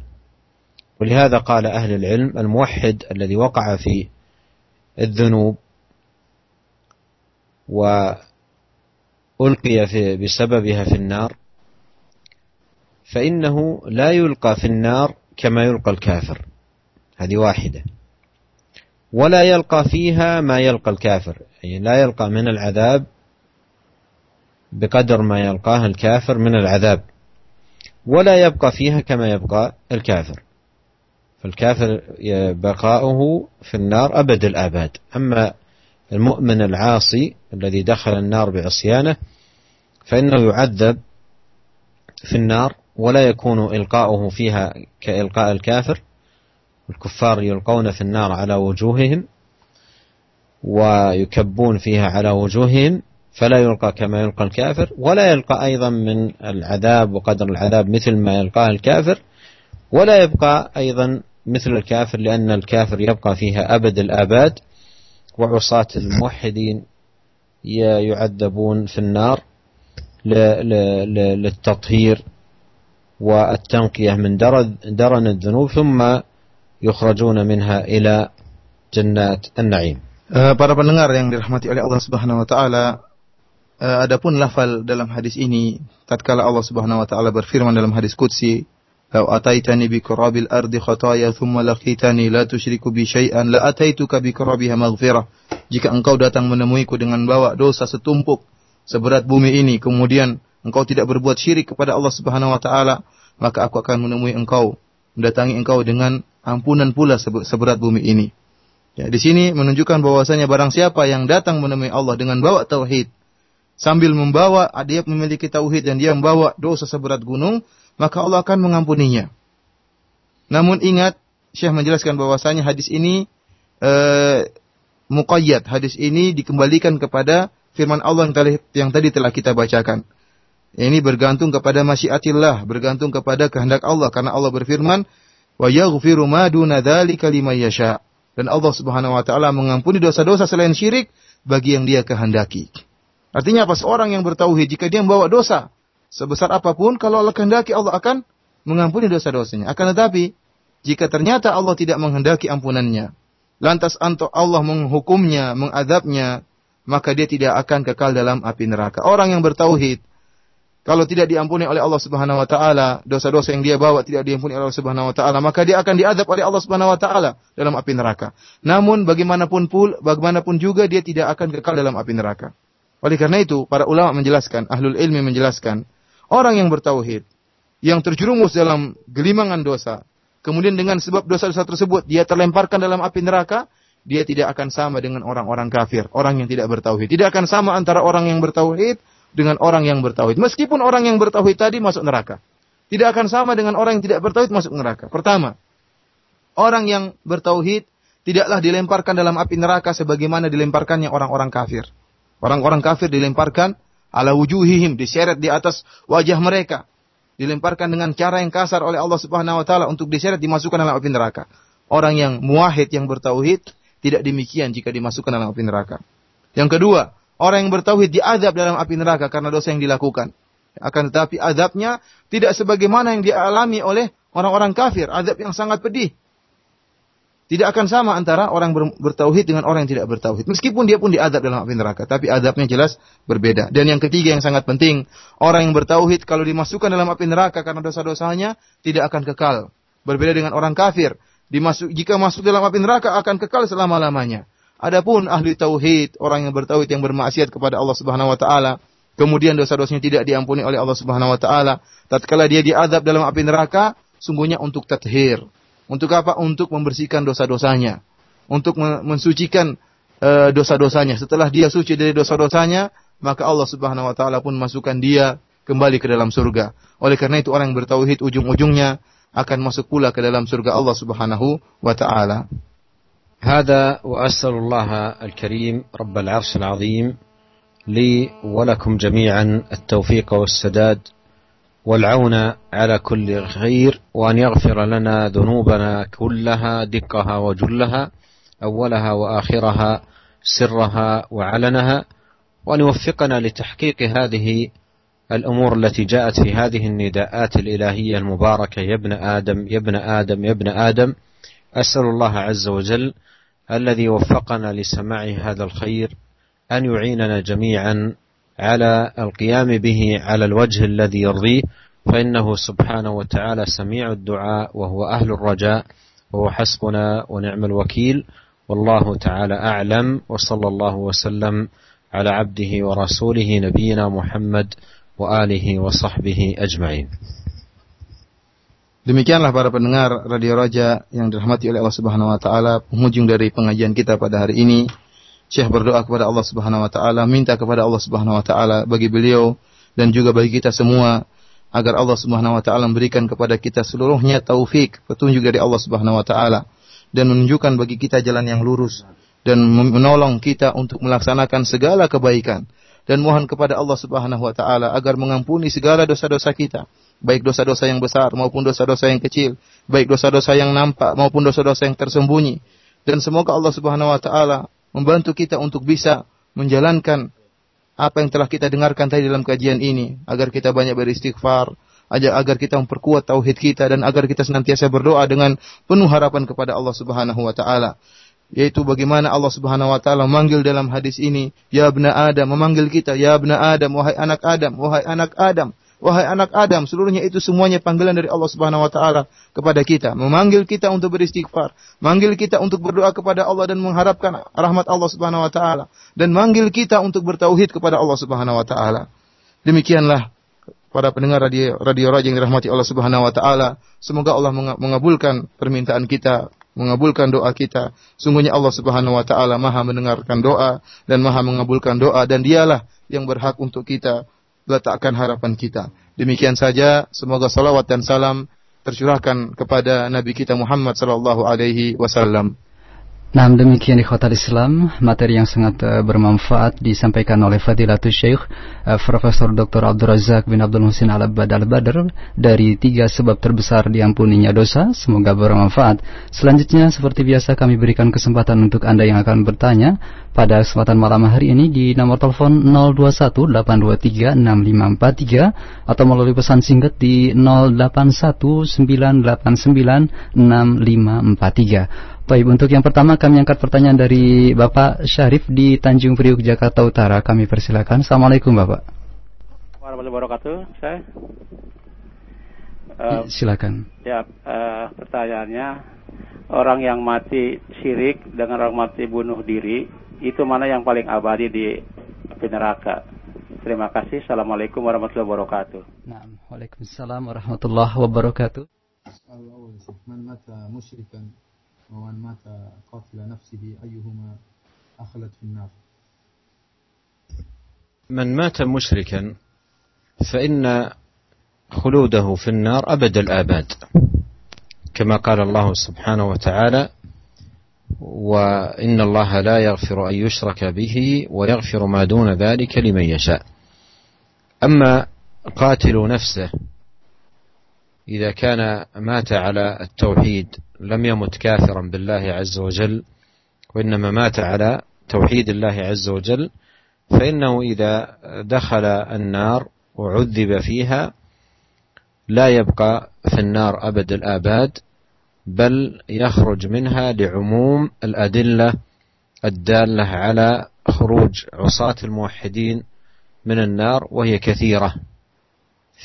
ولهذا قال أهل العلم الموحد الذي وقع في الذنوب وألقي في بسببها في النار فإنه لا يلقى في النار كما يلقى الكافر. هذه واحدة. ولا يلقى فيها ما يلقى الكافر. يعني لا يلقى من العذاب بقدر ما يلقاه الكافر من العذاب. ولا يبقى فيها كما يبقى الكافر. فالكافر بقاؤه في النار أبد الآباد. أما المؤمن العاصي الذي دخل النار بعصيانه فإنه يعذب في النار ولا يكون إلقاؤه فيها كإلقاء الكافر. الكفار يلقون في النار على وجوههم ويكبون فيها على وجوههم فلا يلقى كما يلقى الكافر. ولا يلقى أيضا من العذاب وقدر العذاب مثل ما يلقاه الكافر. ولا يبقى أيضا مثل الكافر لأن الكافر يبقى فيها أبد الآباد وعصاة الموحدين يعذبون في النار للتطهير والتنقية من درن الذنوب ثم يخرجون منها إلى جنات النعيم Para pendengar yang dirahmati oleh Allah Subhanahu wa taala, adapun lafal dalam hadis ini tatkala Allah Subhanahu wa taala berfirman dalam hadis qudsi, "Lau ataitani bi qurabil ardi khataya thumma laqitani la tusyriku bi syai'an la ataituka bi qurabiha maghfirah." Jika engkau datang menemuiku dengan bawa dosa setumpuk seberat bumi ini, kemudian engkau tidak berbuat syirik kepada Allah Subhanahu wa taala, maka aku akan menemui engkau, mendatangi engkau dengan ampunan pula seberat bumi ini. Ya, di sini menunjukkan bahwasanya barang siapa yang datang menemui Allah dengan bawa tauhid sambil membawa dia memiliki tauhid dan dia membawa dosa seberat gunung, maka Allah akan mengampuninya. Namun ingat, Syekh menjelaskan bahwasanya hadis ini eh, muqayyad. Hadis ini dikembalikan kepada firman Allah yang tadi, yang tadi telah kita bacakan. Ini bergantung kepada masyiatillah, bergantung kepada kehendak Allah karena Allah berfirman, "Wa duna dzalika liman yasha." Dan Allah Subhanahu wa taala mengampuni dosa-dosa selain syirik bagi yang Dia kehendaki. Artinya apa? Seorang yang bertauhid jika dia membawa dosa sebesar apa pun kalau Allah kehendaki Allah akan mengampuni dosa-dosanya. Akan tetapi jika ternyata Allah tidak menghendaki ampunannya, lantas Allah menghukumnya, mengadabnya, maka dia tidak akan kekal dalam api neraka. Orang yang bertauhid kalau tidak diampuni oleh Allah Subhanahu wa taala, dosa-dosa yang dia bawa tidak diampuni oleh Allah Subhanahu wa taala, maka dia akan diadab oleh Allah Subhanahu wa taala dalam api neraka. Namun bagaimanapun pun bagaimanapun juga dia tidak akan kekal dalam api neraka. Oleh karena itu, para ulama menjelaskan, ahlul ilmi menjelaskan, orang yang bertauhid yang terjerumus dalam gelimangan dosa, kemudian dengan sebab dosa-dosa tersebut dia terlemparkan dalam api neraka, dia tidak akan sama dengan orang-orang kafir, orang yang tidak bertauhid. Tidak akan sama antara orang yang bertauhid dengan orang yang bertauhid. Meskipun orang yang bertauhid tadi masuk neraka. Tidak akan sama dengan orang yang tidak bertauhid masuk neraka. Pertama, orang yang bertauhid tidaklah dilemparkan dalam api neraka sebagaimana dilemparkannya orang-orang kafir. Orang-orang kafir dilemparkan ala wujuhihim, diseret di atas wajah mereka. Dilemparkan dengan cara yang kasar oleh Allah Subhanahu wa taala untuk diseret dimasukkan dalam api neraka. Orang yang muahid yang bertauhid tidak demikian jika dimasukkan dalam api neraka. Yang kedua, Orang yang bertauhid diadab dalam api neraka karena dosa yang dilakukan. Akan tetapi adabnya tidak sebagaimana yang dialami oleh orang-orang kafir. Adab yang sangat pedih. Tidak akan sama antara orang bertauhid dengan orang yang tidak bertauhid. Meskipun dia pun diadab dalam api neraka. Tapi adabnya jelas berbeda. Dan yang ketiga yang sangat penting. Orang yang bertauhid kalau dimasukkan dalam api neraka karena dosa-dosanya. Tidak akan kekal. Berbeda dengan orang kafir. Dimasuk, jika masuk dalam api neraka akan kekal selama-lamanya. Adapun ahli tauhid, orang yang bertauhid yang bermaksiat kepada Allah Subhanahu wa taala, kemudian dosa-dosanya tidak diampuni oleh Allah Subhanahu wa taala, tatkala dia diadab dalam api neraka, sungguhnya untuk tathir. Untuk apa? Untuk membersihkan dosa-dosanya, untuk mensucikan uh, dosa-dosanya. Setelah dia suci dari dosa-dosanya, maka Allah Subhanahu wa taala pun masukkan dia kembali ke dalam surga. Oleh karena itu orang yang bertauhid ujung-ujungnya akan masuk pula ke dalam surga Allah Subhanahu wa taala. هذا واسال الله الكريم رب العرش العظيم لي ولكم جميعا التوفيق والسداد والعون على كل خير وأن يغفر لنا ذنوبنا كلها دقها وجلها أولها وآخرها سرها وعلنها وأن يوفقنا لتحقيق هذه الأمور التي جاءت في هذه النداءات الإلهية المباركة. يا ابن آدم يا ابن آدم يا ابن آدم أسأل الله عز وجل الذي وفقنا لسماع هذا الخير أن يعيننا جميعا على القيام به على الوجه الذي يرضيه فإنه سبحانه وتعالى سميع الدعاء وهو أهل الرجاء وهو حسبنا ونعم الوكيل والله تعالى أعلم وصلى الله وسلم على عبده ورسوله نبينا محمد وآله وصحبه أجمعين Demikianlah para pendengar Radio Raja yang dirahmati oleh Allah Subhanahu wa taala, penghujung dari pengajian kita pada hari ini. Syekh berdoa kepada Allah Subhanahu wa taala, minta kepada Allah Subhanahu wa taala bagi beliau dan juga bagi kita semua agar Allah Subhanahu wa taala memberikan kepada kita seluruhnya taufik, petunjuk dari Allah Subhanahu wa taala dan menunjukkan bagi kita jalan yang lurus dan menolong kita untuk melaksanakan segala kebaikan dan mohon kepada Allah Subhanahu wa taala agar mengampuni segala dosa-dosa kita, baik dosa-dosa yang besar maupun dosa-dosa yang kecil, baik dosa-dosa yang nampak maupun dosa-dosa yang tersembunyi. Dan semoga Allah Subhanahu wa taala membantu kita untuk bisa menjalankan apa yang telah kita dengarkan tadi dalam kajian ini agar kita banyak beristighfar agar kita memperkuat tauhid kita dan agar kita senantiasa berdoa dengan penuh harapan kepada Allah Subhanahu wa taala. Yaitu bagaimana Allah Subhanahu wa taala memanggil dalam hadis ini ya ibna adam memanggil kita ya ibna adam wahai anak adam wahai anak adam Wahai anak Adam, seluruhnya itu semuanya panggilan dari Allah Subhanahu wa taala kepada kita, memanggil kita untuk beristighfar, manggil kita untuk berdoa kepada Allah dan mengharapkan rahmat Allah Subhanahu wa taala dan manggil kita untuk bertauhid kepada Allah Subhanahu wa taala. Demikianlah para pendengar radio radio Raja yang dirahmati Allah Subhanahu wa taala, semoga Allah mengabulkan permintaan kita, mengabulkan doa kita. Sungguhnya Allah Subhanahu wa taala Maha mendengarkan doa dan Maha mengabulkan doa dan Dialah yang berhak untuk kita letakkan harapan kita. Demikian saja, semoga salawat dan salam tercurahkan kepada Nabi kita Muhammad sallallahu alaihi wasallam. Nah demikian di Kota Islam. Materi yang sangat uh, bermanfaat disampaikan oleh Fadilatul Syekh uh, Profesor Dr. Abdul Razak bin Abdul Husin al badal badr dari tiga sebab terbesar diampuninya dosa. Semoga bermanfaat. Selanjutnya seperti biasa kami berikan kesempatan untuk anda yang akan bertanya. Pada kesempatan malam hari ini di nomor telepon 0218236543 atau melalui pesan singkat di 0819896543 Baik, untuk yang pertama kami angkat pertanyaan dari Bapak Syarif di Tanjung Priuk, Jakarta Utara. Kami persilakan. Assalamualaikum Bapak. Warahmatullahi wabarakatuh. Saya. Uh, Silakan. Ya, uh, pertanyaannya orang yang mati syirik dengan orang mati bunuh diri itu mana yang paling abadi di api neraka? Terima kasih. Assalamualaikum warahmatullahi wabarakatuh. Nah, Waalaikumsalam warahmatullahi wabarakatuh. ومن مات قاتل نفسه أيهما أخلد في النار؟ من مات مشركا فإن خلوده في النار أبد الآباد كما قال الله سبحانه وتعالى وإن الله لا يغفر أن يشرك به ويغفر ما دون ذلك لمن يشاء. أما قاتل نفسه إذا كان مات على التوحيد لم يمت كافرا بالله عز وجل وإنما مات على توحيد الله عز وجل فإنه إذا دخل النار وعذب فيها لا يبقى في النار أبد الآباد بل يخرج منها لعموم الأدلة الدالة على خروج عصاة الموحدين من النار وهي كثيرة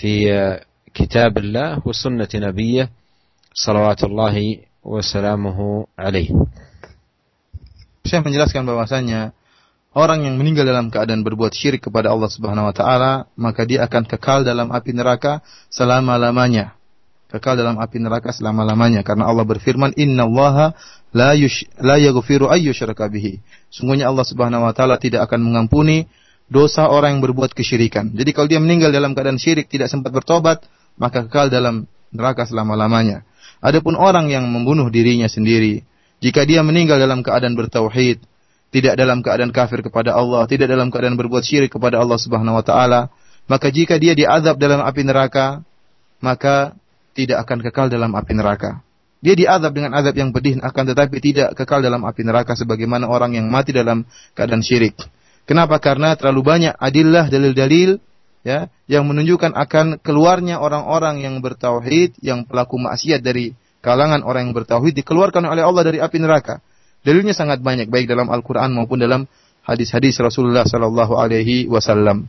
في كتاب الله وسنة نبيه صلوات الله wasalamuhu alaih. Saya menjelaskan bahwasanya orang yang meninggal dalam keadaan berbuat syirik kepada Allah Subhanahu wa taala, maka dia akan kekal dalam api neraka selama-lamanya. Kekal dalam api neraka selama-lamanya karena Allah berfirman innallaha la yush la yaghfiru ayyusyraka bihi. Sungguhnya Allah Subhanahu wa taala tidak akan mengampuni dosa orang yang berbuat kesyirikan. Jadi kalau dia meninggal dalam keadaan syirik tidak sempat bertobat, maka kekal dalam neraka selama-lamanya. Adapun orang yang membunuh dirinya sendiri, jika dia meninggal dalam keadaan bertauhid, tidak dalam keadaan kafir kepada Allah, tidak dalam keadaan berbuat syirik kepada Allah Subhanahu wa taala, maka jika dia diazab dalam api neraka, maka tidak akan kekal dalam api neraka. Dia diazab dengan azab yang pedih akan tetapi tidak kekal dalam api neraka sebagaimana orang yang mati dalam keadaan syirik. Kenapa? Karena terlalu banyak adillah dalil-dalil ya yang menunjukkan akan keluarnya orang-orang yang bertauhid yang pelaku maksiat dari kalangan orang yang bertauhid dikeluarkan oleh Allah dari api neraka Dalilnya sangat banyak baik dalam Al-Qur'an maupun dalam hadis-hadis Rasulullah sallallahu alaihi wasallam.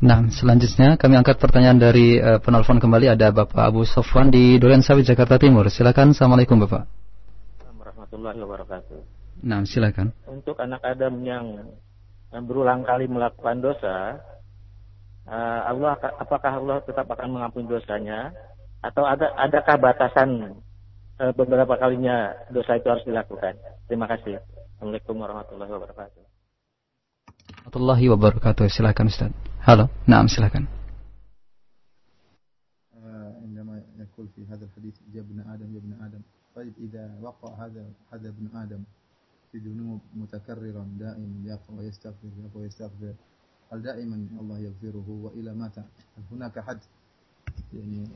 Nah, selanjutnya kami angkat pertanyaan dari uh, penelpon kembali ada Bapak Abu Sofwan di Duren Sawit Jakarta Timur. Silakan. Assalamualaikum Bapak. Warahmatullahi wabarakatuh. Nah, silakan. Untuk anak Adam yang berulang kali melakukan dosa, uh, Allah apakah Allah tetap akan mengampuni dosanya atau ada adakah batasan uh, beberapa kalinya dosa itu harus dilakukan? Terima kasih. Assalamualaikum warahmatullahi wabarakatuh. Warahmatullahi wabarakatuh. Silakan Ustaz. Halo, نعم silakan. عندما يقول في هذا الحديث يا ابن آدم يا ابن آدم طيب إذا وقع هذا هذا ابن آدم في ذنوب متكررا دائما يقع ويستغفر يقع ويستغفر هل دائما الله يغفره وإلى متى هل هناك حد؟ يعني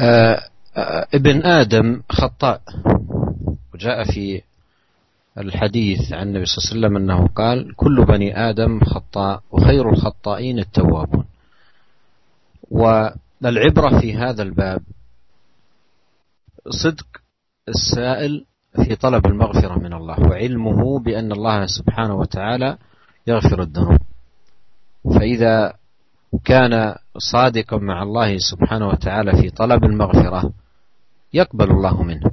آه ابن آدم خطاء. وجاء في الحديث عن النبي صلى الله عليه وسلم أنه قال كل بني آدم خطاء وخير الخطائين التوابون. والعبرة في هذا الباب صدق السائل في طلب المغفرة من الله وعلمه بأن الله سبحانه وتعالى يغفر الذنوب. فإذا كان صادقا مع الله سبحانه وتعالى في طلب المغفرة يقبل الله منه.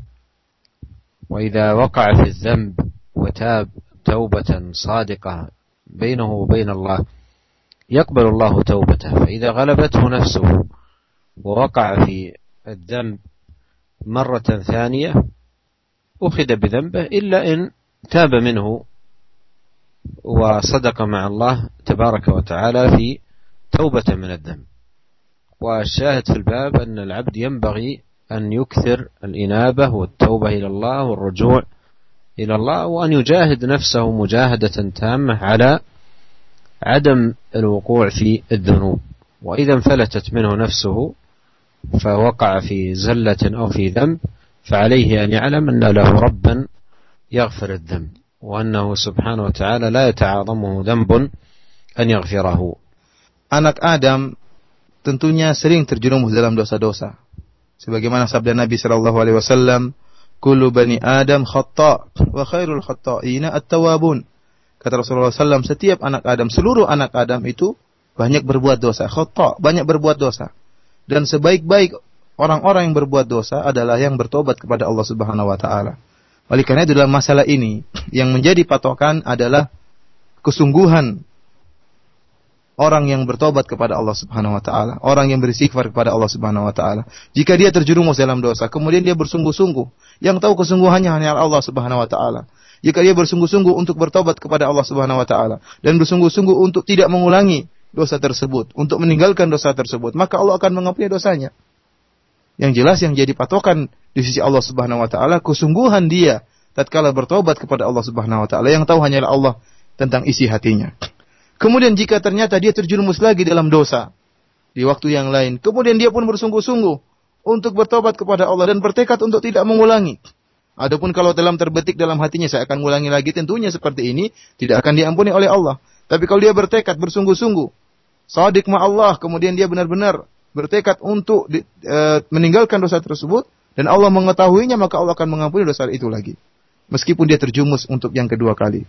وإذا وقع في الذنب وتاب توبة صادقة بينه وبين الله يقبل الله توبته. فإذا غلبته نفسه ووقع في الذنب مرة ثانية أخذ بذنبه إلا إن تاب منه وصدق مع الله تبارك وتعالى في توبة من الذنب. والشاهد في الباب أن العبد ينبغي أن يكثر الإنابة والتوبة إلى الله والرجوع إلى الله وأن يجاهد نفسه مجاهدة تامة على عدم الوقوع في الذنوب. وإذا انفلتت منه نفسه فوقع في زلة أو في ذنب فعليه أن يعلم أن له ربا يغفر الذنب وأنه سبحانه وتعالى لا يتعاظمه ذنب أن يغفره Anak Adam tentunya sering terjerumus dalam dosa-dosa. Sebagaimana sabda Nabi Shallallahu Alaihi Wasallam, Kullu bani Adam khata wa khairul khata'ina at-tawabun. Kata Rasulullah SAW, setiap anak Adam, seluruh anak Adam itu banyak berbuat dosa. Khata, banyak berbuat dosa. Dan sebaik-baik orang-orang yang berbuat dosa adalah yang bertobat kepada Allah Subhanahu wa taala. Oleh karena itu dalam masalah ini yang menjadi patokan adalah kesungguhan orang yang bertobat kepada Allah Subhanahu wa taala, orang yang beristighfar kepada Allah Subhanahu wa taala. Jika dia terjerumus dalam dosa, kemudian dia bersungguh-sungguh, yang tahu kesungguhannya hanya Allah Subhanahu wa taala. Jika dia bersungguh-sungguh untuk bertobat kepada Allah Subhanahu wa taala dan bersungguh-sungguh untuk tidak mengulangi dosa tersebut, untuk meninggalkan dosa tersebut, maka Allah akan mengampuni dosanya. Yang jelas yang jadi patokan di sisi Allah Subhanahu wa taala kesungguhan dia tatkala bertobat kepada Allah Subhanahu wa taala yang tahu hanyalah Allah tentang isi hatinya. Kemudian jika ternyata dia terjerumus lagi dalam dosa di waktu yang lain, kemudian dia pun bersungguh-sungguh untuk bertobat kepada Allah dan bertekad untuk tidak mengulangi. Adapun kalau dalam terbetik dalam hatinya saya akan mengulangi lagi, tentunya seperti ini tidak akan diampuni oleh Allah. Tapi kalau dia bertekad bersungguh-sungguh, sadik ma Allah, kemudian dia benar-benar bertekad untuk di, e, meninggalkan dosa tersebut dan Allah mengetahuinya maka Allah akan mengampuni dosa itu lagi. Meskipun dia terjumus untuk yang kedua kali.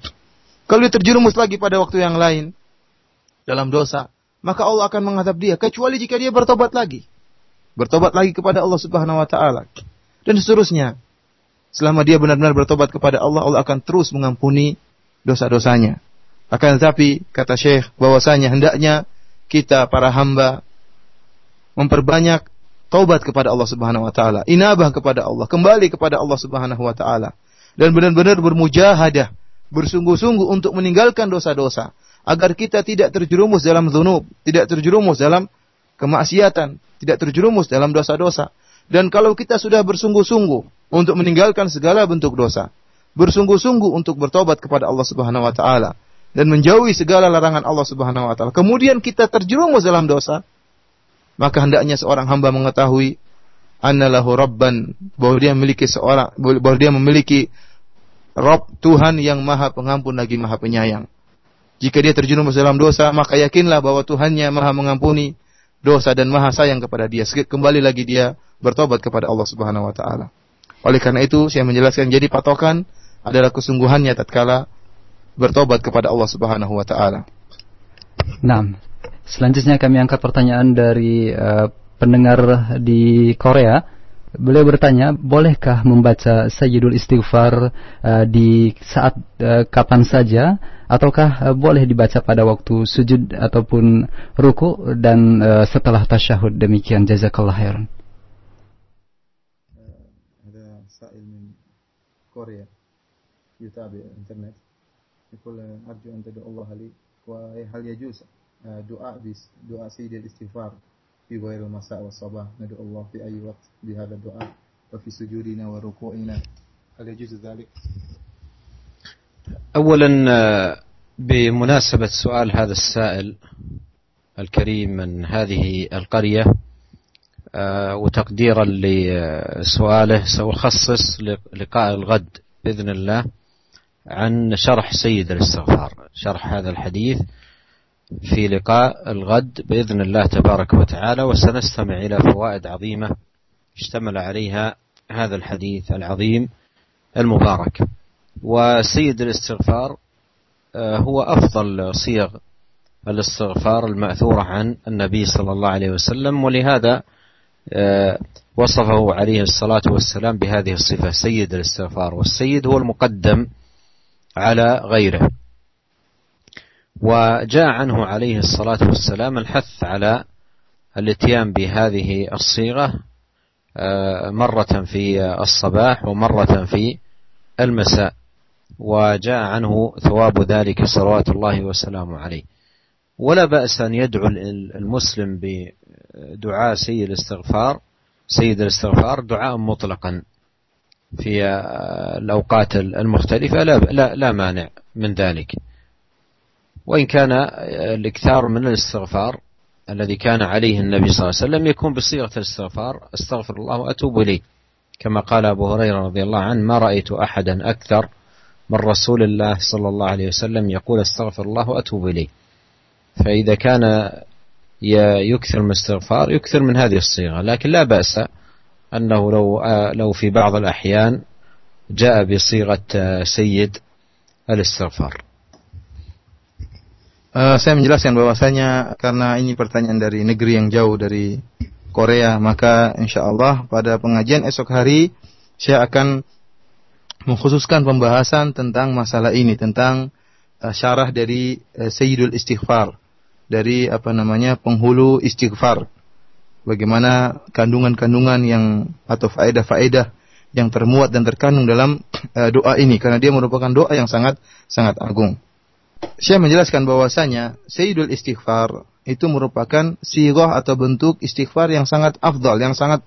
Kalau dia terjerumus lagi pada waktu yang lain, dalam dosa, maka Allah akan menghadap dia kecuali jika dia bertobat lagi. Bertobat lagi kepada Allah Subhanahu wa taala. Dan seterusnya. Selama dia benar-benar bertobat kepada Allah, Allah akan terus mengampuni dosa-dosanya. Akan tetapi kata Syekh bahwasanya hendaknya kita para hamba memperbanyak taubat kepada Allah Subhanahu wa taala, inabah kepada Allah, kembali kepada Allah Subhanahu wa taala dan benar-benar bermujahadah, bersungguh-sungguh untuk meninggalkan dosa-dosa agar kita tidak terjerumus dalam zunub, tidak terjerumus dalam kemaksiatan, tidak terjerumus dalam dosa-dosa. Dan kalau kita sudah bersungguh-sungguh untuk meninggalkan segala bentuk dosa, bersungguh-sungguh untuk bertobat kepada Allah Subhanahu wa taala dan menjauhi segala larangan Allah Subhanahu wa taala, kemudian kita terjerumus dalam dosa, maka hendaknya seorang hamba mengetahui annalahu rabban bahwa dia memiliki seorang bahwa dia memiliki Rob Tuhan yang Maha Pengampun lagi Maha Penyayang. Jika dia terjerumus dalam dosa, maka yakinlah bahwa Tuhannya maha mengampuni, dosa dan maha sayang kepada dia. Kembali lagi dia bertobat kepada Allah Subhanahu wa taala. Oleh karena itu saya menjelaskan jadi patokan adalah kesungguhannya tatkala bertobat kepada Allah Subhanahu wa taala. Nah, selanjutnya kami angkat pertanyaan dari uh, pendengar di Korea. Beliau bertanya, bolehkah membaca Sayyidul Istighfar uh, di saat uh, kapan saja ataukah uh, boleh dibaca pada waktu sujud ataupun ruku dan uh, setelah tasyahud demikian jazakallah khairan. Ada sa'il min Korea يتابع internet يقول أرجو أن تدعو الله لي وهل يجوز دعاء دعاء سيد الاستغفار في غير المساء والصباح ندعو الله في أي وقت بهذا الدعاء وفي سجودنا وركوعنا هل يجوز ذلك؟ أولا بمناسبة سؤال هذا السائل الكريم من هذه القرية وتقديرا لسؤاله سأخصص لقاء الغد بإذن الله عن شرح سيد الاستغفار شرح هذا الحديث في لقاء الغد بإذن الله تبارك وتعالى وسنستمع إلى فوائد عظيمة اشتمل عليها هذا الحديث العظيم المبارك. وسيد الاستغفار آه، هو أفضل صيغ الاستغفار المأثورة عن النبي صلى الله عليه وسلم ولهذا آه، وصفه عليه الصلاة والسلام بهذه الصفة سيد الاستغفار والسيد هو المقدم على غيره. وجاء عنه عليه الصلاة والسلام الحث على الاتيان بهذه الصيغة آه، مرة في الصباح ومرة في المساء وجاء عنه ثواب ذلك صلوات الله وسلامه عليه. ولا بأس أن يدعو المسلم بدعاء سيد الاستغفار سيد الاستغفار دعاء مطلقا في الأوقات المختلفة لا, لا, لا مانع من ذلك. وإن كان الإكثار من الاستغفار الذي كان عليه النبي صلى الله عليه وسلم يكون بصيغة الاستغفار استغفر الله وأتوب إليه. كما قال أبو هريرة رضي الله عنه ما رأيت أحدا أكثر من رسول الله صلى الله عليه وسلم يقول استغفر الله وأتوب إليه. فإذا كان يكثر من الاستغفار يكثر من هذه الصيغة. لكن لا بأس أنه لو لو في بعض الأحيان جاء بصيغة سيد الاستغفار. Uh, saya menjelaskan bahwasanya karena ini pertanyaan dari negeri yang jauh dari Korea, maka insya Allah pada pengajian esok hari saya akan mengkhususkan pembahasan tentang masalah ini tentang uh, syarah dari uh, Sayyidul Istighfar dari apa namanya penghulu istighfar. Bagaimana kandungan-kandungan yang atau faedah-faedah yang termuat dan terkandung dalam uh, doa ini karena dia merupakan doa yang sangat sangat agung. Saya menjelaskan bahwasanya Sayyidul Istighfar itu merupakan sirah atau bentuk istighfar yang sangat afdal, yang sangat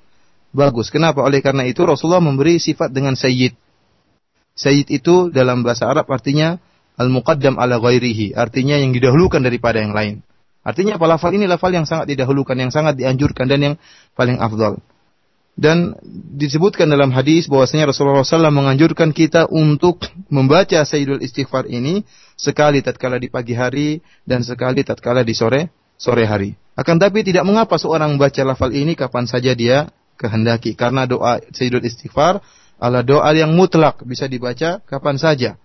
bagus. Kenapa? Oleh karena itu Rasulullah memberi sifat dengan Sayyid. Sayyid itu dalam bahasa Arab artinya al-muqaddam ala ghairihi, artinya yang didahulukan daripada yang lain. Artinya apa lafal ini lafal yang sangat didahulukan, yang sangat dianjurkan dan yang paling afdal. Dan disebutkan dalam hadis bahwasanya Rasulullah SAW menganjurkan kita untuk membaca Sayyidul Istighfar ini sekali tatkala di pagi hari dan sekali tatkala di sore sore hari. Akan tapi tidak mengapa seorang membaca lafal ini kapan saja dia kehendaki karena doa Sayyidul Istighfar adalah doa yang mutlak bisa dibaca kapan saja.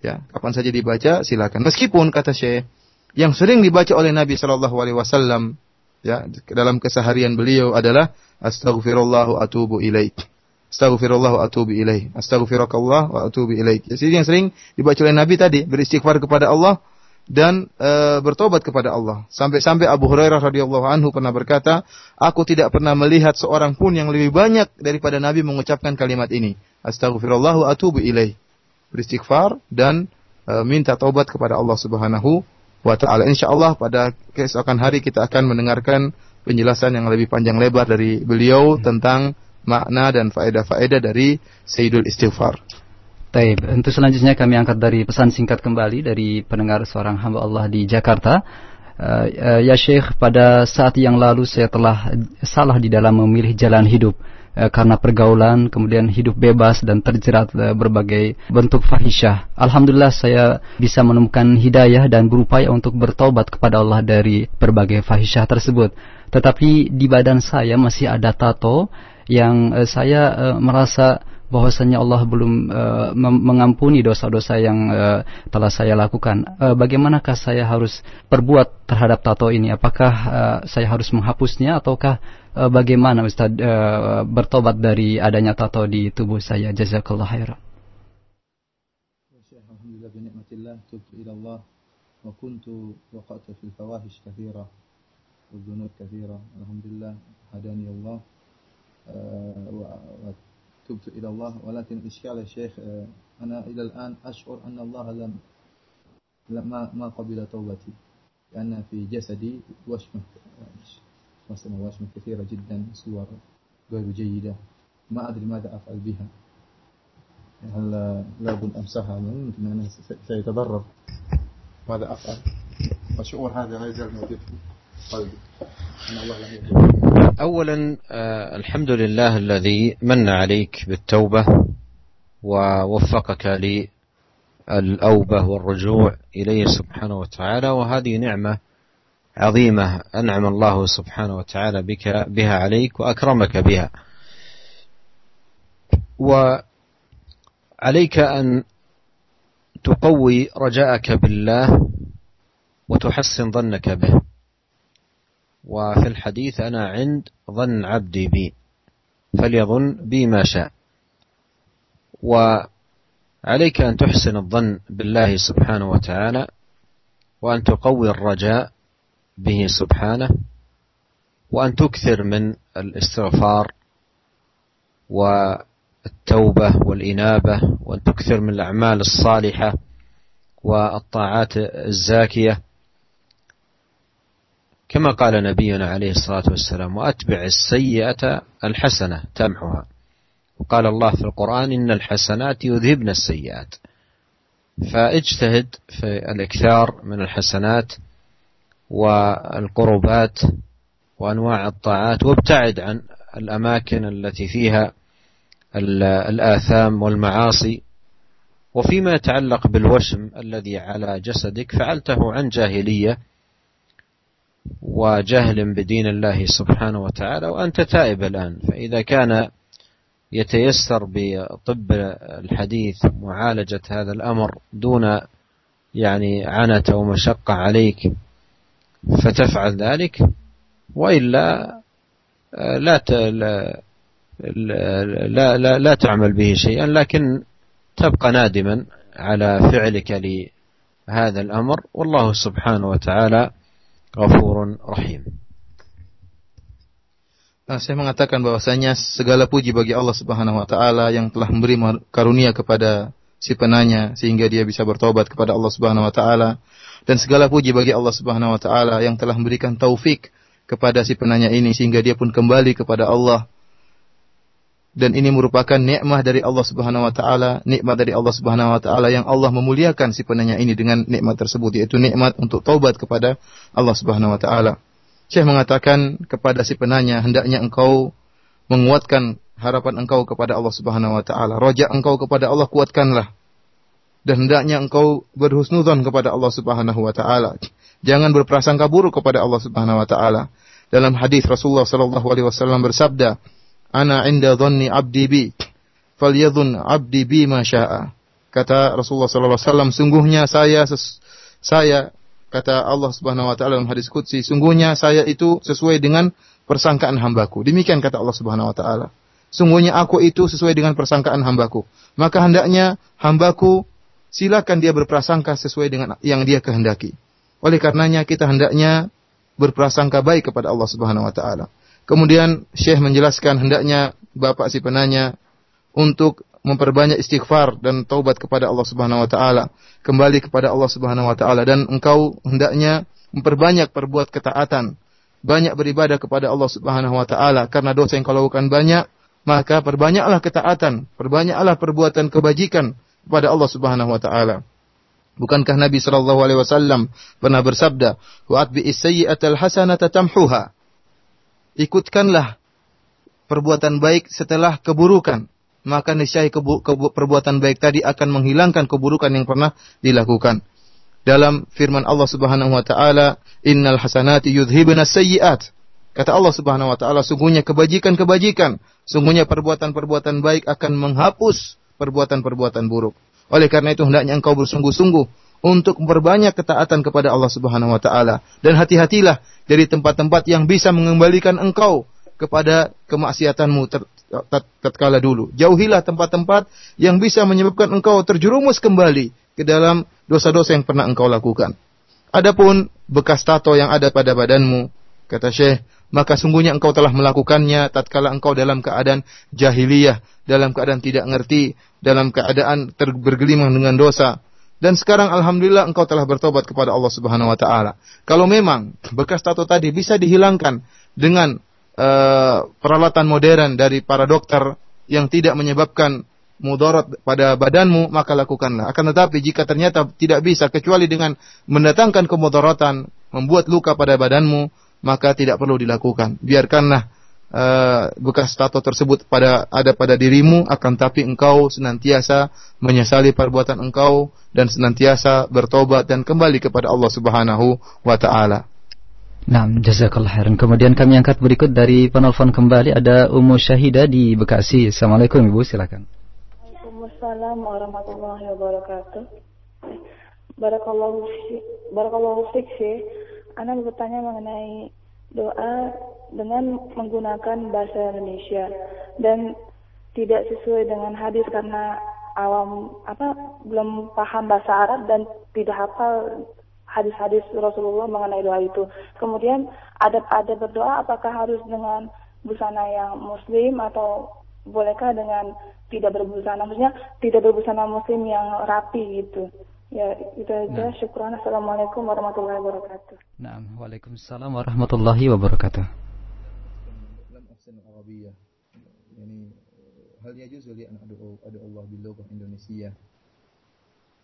Ya, kapan saja dibaca silakan. Meskipun kata Syekh yang sering dibaca oleh Nabi Shallallahu alaihi wasallam ya dalam keseharian beliau adalah astaghfirullah wa atubu ilaik. Astaghfirullah wa atubu ilaih. Astaghfirakallah wa atubu ilaih. Jadi yang sering dibaca oleh Nabi tadi beristighfar kepada Allah dan e, bertobat kepada Allah. Sampai-sampai Abu Hurairah radhiyallahu anhu pernah berkata, "Aku tidak pernah melihat seorang pun yang lebih banyak daripada Nabi mengucapkan kalimat ini. Astaghfirullah wa atubu ilaih." Beristighfar dan e, minta taubat kepada Allah Subhanahu wa taala. Insyaallah pada keesokan hari kita akan mendengarkan penjelasan yang lebih panjang lebar dari beliau tentang makna dan faedah-faedah dari Sayyidul Istighfar. Taib. Untuk selanjutnya kami angkat dari pesan singkat kembali dari pendengar seorang hamba Allah di Jakarta. Uh, uh, ya Syekh, pada saat yang lalu saya telah salah di dalam memilih jalan hidup uh, karena pergaulan, kemudian hidup bebas dan terjerat uh, berbagai bentuk fahisyah. Alhamdulillah saya bisa menemukan hidayah dan berupaya untuk bertobat kepada Allah dari berbagai fahisyah tersebut. tetapi di badan saya masih ada tato yang uh, saya merasa bahwasanya Allah belum uh, mengampuni dosa-dosa yang uh, telah saya lakukan. Uh, bagaimanakah saya harus perbuat terhadap tato ini? Apakah uh, saya harus menghapusnya ataukah uh, bagaimana Ustaz uh, bertobat dari adanya tato di tubuh saya? Jazakallah khairan. Alhamdulillah wa kuntu katsira. Alhamdulillah hadani Allah uh, تبت إلى الله ولكن إشكال يا شيخ أنا إلى الآن أشعر أن الله لم ما ما قبل توبتي لأن في جسدي وشمة مثلا وشمة كثيرة جدا صور غير جيدة ما أدري ماذا أفعل بها. هل لابد أمسحها ممكن أنا سيتضرر؟ ماذا أفعل؟ والشعور هذا لا يزال موجود في قلبي. أن الله لم يهدي اولا آه، الحمد لله الذي من عليك بالتوبة ووفقك للأوبة والرجوع إليه سبحانه وتعالى وهذه نعمة عظيمة أنعم الله سبحانه وتعالى بك بها عليك وأكرمك بها. وعليك أن تقوي رجاءك بالله وتحسن ظنك به. وفي الحديث أنا عند ظن عبدي بي فليظن بي ما شاء. وعليك أن تحسن الظن بالله سبحانه وتعالى وأن تقوي الرجاء به سبحانه وأن تكثر من الاستغفار والتوبة والإنابة وأن تكثر من الأعمال الصالحة والطاعات الزاكية. كما قال نبينا عليه الصلاة والسلام وأتبع السيئة الحسنة تمحها وقال الله في القرآن إن الحسنات يذهبن السيئات. فاجتهد في الإكثار من الحسنات والقربات وأنواع الطاعات وابتعد عن الأماكن التي فيها الآثام والمعاصي. وفيما يتعلق بالوشم الذي على جسدك فعلته عن جاهلية وجهل بدين الله سبحانه وتعالى وأنت تائب الآن. فإذا كان يتيسر بطب الحديث معالجة هذا الأمر دون يعني عنة ومشقة عليك فتفعل ذلك وإلا لا لا لا, لا, لا تعمل به شيئا لكن تبقى نادما على فعلك لهذا الأمر. والله سبحانه وتعالى ghafurun rahim. Nah, saya mengatakan bahwasanya segala puji bagi Allah Subhanahu wa taala yang telah memberi karunia kepada si penanya sehingga dia bisa bertobat kepada Allah Subhanahu wa taala dan segala puji bagi Allah Subhanahu wa taala yang telah memberikan taufik kepada si penanya ini sehingga dia pun kembali kepada Allah dan ini merupakan nikmat dari Allah Subhanahu wa taala, nikmat dari Allah Subhanahu wa taala yang Allah memuliakan si penanya ini dengan nikmat tersebut yaitu nikmat untuk taubat kepada Allah Subhanahu wa taala. Syekh mengatakan kepada si penanya hendaknya engkau menguatkan harapan engkau kepada Allah Subhanahu wa taala. Roja engkau kepada Allah kuatkanlah. Dan hendaknya engkau berhusnudzon kepada Allah Subhanahu wa taala. Jangan berprasangka buruk kepada Allah Subhanahu wa taala. Dalam hadis Rasulullah sallallahu alaihi wasallam bersabda, ana inda dhanni abdi bi falyadhun abdi bi ma syaa kata Rasulullah wasallam sungguhnya saya saya kata Allah Subhanahu wa taala dalam hadis qudsi sungguhnya saya itu sesuai dengan persangkaan hambaku. Demikian kata Allah Subhanahu wa taala. Sungguhnya aku itu sesuai dengan persangkaan hambaku. Maka hendaknya hambaku silakan dia berprasangka sesuai dengan yang dia kehendaki. Oleh karenanya kita hendaknya berprasangka baik kepada Allah Subhanahu wa taala Kemudian Syekh menjelaskan hendaknya bapak si penanya untuk memperbanyak istighfar dan taubat kepada Allah Subhanahu wa taala, kembali kepada Allah Subhanahu wa taala. Dan engkau hendaknya memperbanyak perbuat ketaatan, banyak beribadah kepada Allah Subhanahu wa taala. Karena dosa yang kau lakukan banyak, maka perbanyaklah ketaatan, perbanyaklah perbuatan kebajikan kepada Allah Subhanahu wa taala. Bukankah Nabi sallallahu alaihi wasallam pernah bersabda, "Wa atbi as-sayyi'atal hasanata tamhuha." Ikutkanlah perbuatan baik setelah keburukan. Maka niscaya kebu kebu perbuatan baik tadi akan menghilangkan keburukan yang pernah dilakukan. Dalam firman Allah Subhanahu wa taala, "Innal hasanati yudhibna sayyi'at." Kata Allah Subhanahu wa taala, sungguhnya kebajikan-kebajikan, sungguhnya perbuatan-perbuatan baik akan menghapus perbuatan-perbuatan buruk. Oleh karena itu hendaknya engkau bersungguh-sungguh untuk memperbanyak ketaatan kepada Allah Subhanahu wa taala dan hati-hatilah dari tempat-tempat yang bisa mengembalikan engkau kepada kemaksiatanmu tatkala dulu. Jauhilah tempat-tempat yang bisa menyebabkan engkau terjerumus kembali ke dalam dosa-dosa yang pernah engkau lakukan. Adapun bekas tato yang ada pada badanmu, kata Syekh, maka sungguhnya engkau telah melakukannya tatkala engkau dalam keadaan jahiliyah, dalam keadaan tidak ngerti, dalam keadaan bergelimang dengan dosa. Dan sekarang alhamdulillah engkau telah bertobat kepada Allah Subhanahu wa taala. Kalau memang bekas tato tadi bisa dihilangkan dengan uh, peralatan modern dari para dokter yang tidak menyebabkan mudarat pada badanmu maka lakukanlah. Akan tetapi jika ternyata tidak bisa kecuali dengan mendatangkan kemudaratan, membuat luka pada badanmu, maka tidak perlu dilakukan. Biarkanlah uh, bekas tato tersebut pada ada pada dirimu, akan tapi engkau senantiasa menyesali perbuatan engkau dan senantiasa bertobat dan kembali kepada Allah Subhanahu wa taala. Nah, jazakallah khairan. Kemudian kami angkat berikut dari penelpon kembali ada Ummu Syahida di Bekasi. Assalamualaikum Ibu, silakan. Waalaikumsalam warahmatullahi wabarakatuh. Barakallahu barakallahu fiik, anda bertanya mengenai doa dengan menggunakan bahasa Indonesia dan tidak sesuai dengan hadis karena awam apa belum paham bahasa Arab dan tidak hafal hadis-hadis Rasulullah mengenai doa itu. Kemudian ada ada berdoa apakah harus dengan busana yang muslim atau bolehkah dengan tidak berbusana maksudnya tidak berbusana muslim yang rapi gitu. Ya, itu aja. Nah. Syukran. Assalamualaikum warahmatullahi wabarakatuh. Nah, waalaikumsalam warahmatullahi wabarakatuh. يعني هل يجوز لي أن أدعو أدعو الله باللغة الإندونيسية؟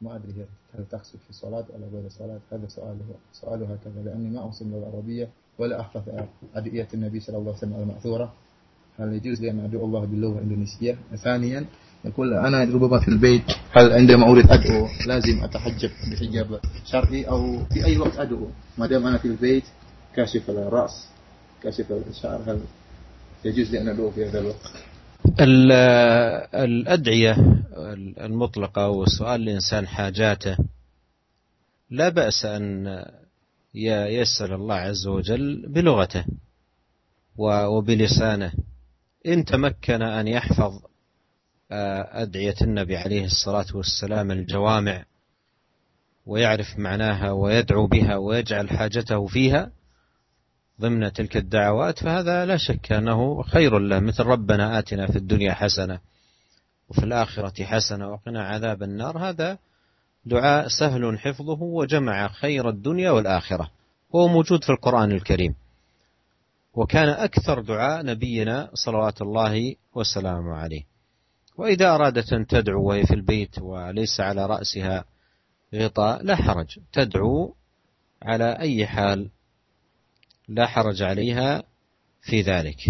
ما أدري هل تقصد في الصلاة أو غير الصلاة؟ هذا سؤاله سؤاله هكذا لأني ما أوصل اللغة العربية ولا أحفظ أدعية النبي صلى الله عليه وسلم المأثورة. هل يجوز لي أن أدعو الله باللغة الإندونيسية؟ ثانيا يقول أنا ربما في البيت هل عندما أريد أدعو لازم أتحجب بحجاب شرعي أو في أي وقت أدعو؟ ما دام أنا في البيت كاشف الرأس كاشف الشعر هل يجوز لي أن أدعو في هذا الوقت؟ الأدعية المطلقة وسؤال الإنسان حاجاته لا بأس أن يسأل الله عز وجل بلغته وبلسانه. إن تمكن أن يحفظ أدعية النبي عليه الصلاة والسلام الجوامع ويعرف معناها ويدعو بها ويجعل حاجته فيها ضمن تلك الدعوات فهذا لا شك أنه خير له مثل ربنا آتنا في الدنيا حسنة وفي الآخرة حسنة وقنا عذاب النار. هذا دعاء سهل حفظه وجمع خير الدنيا والآخرة هو موجود في القرآن الكريم. وكان أكثر دعاء نبينا صلوات الله وسلامه عليه. وإذا أرادت أن تدعو وهي في البيت وليس على رأسها غطاء لا حرج. تدعو على أي حال لا حرج عليها في ذلك.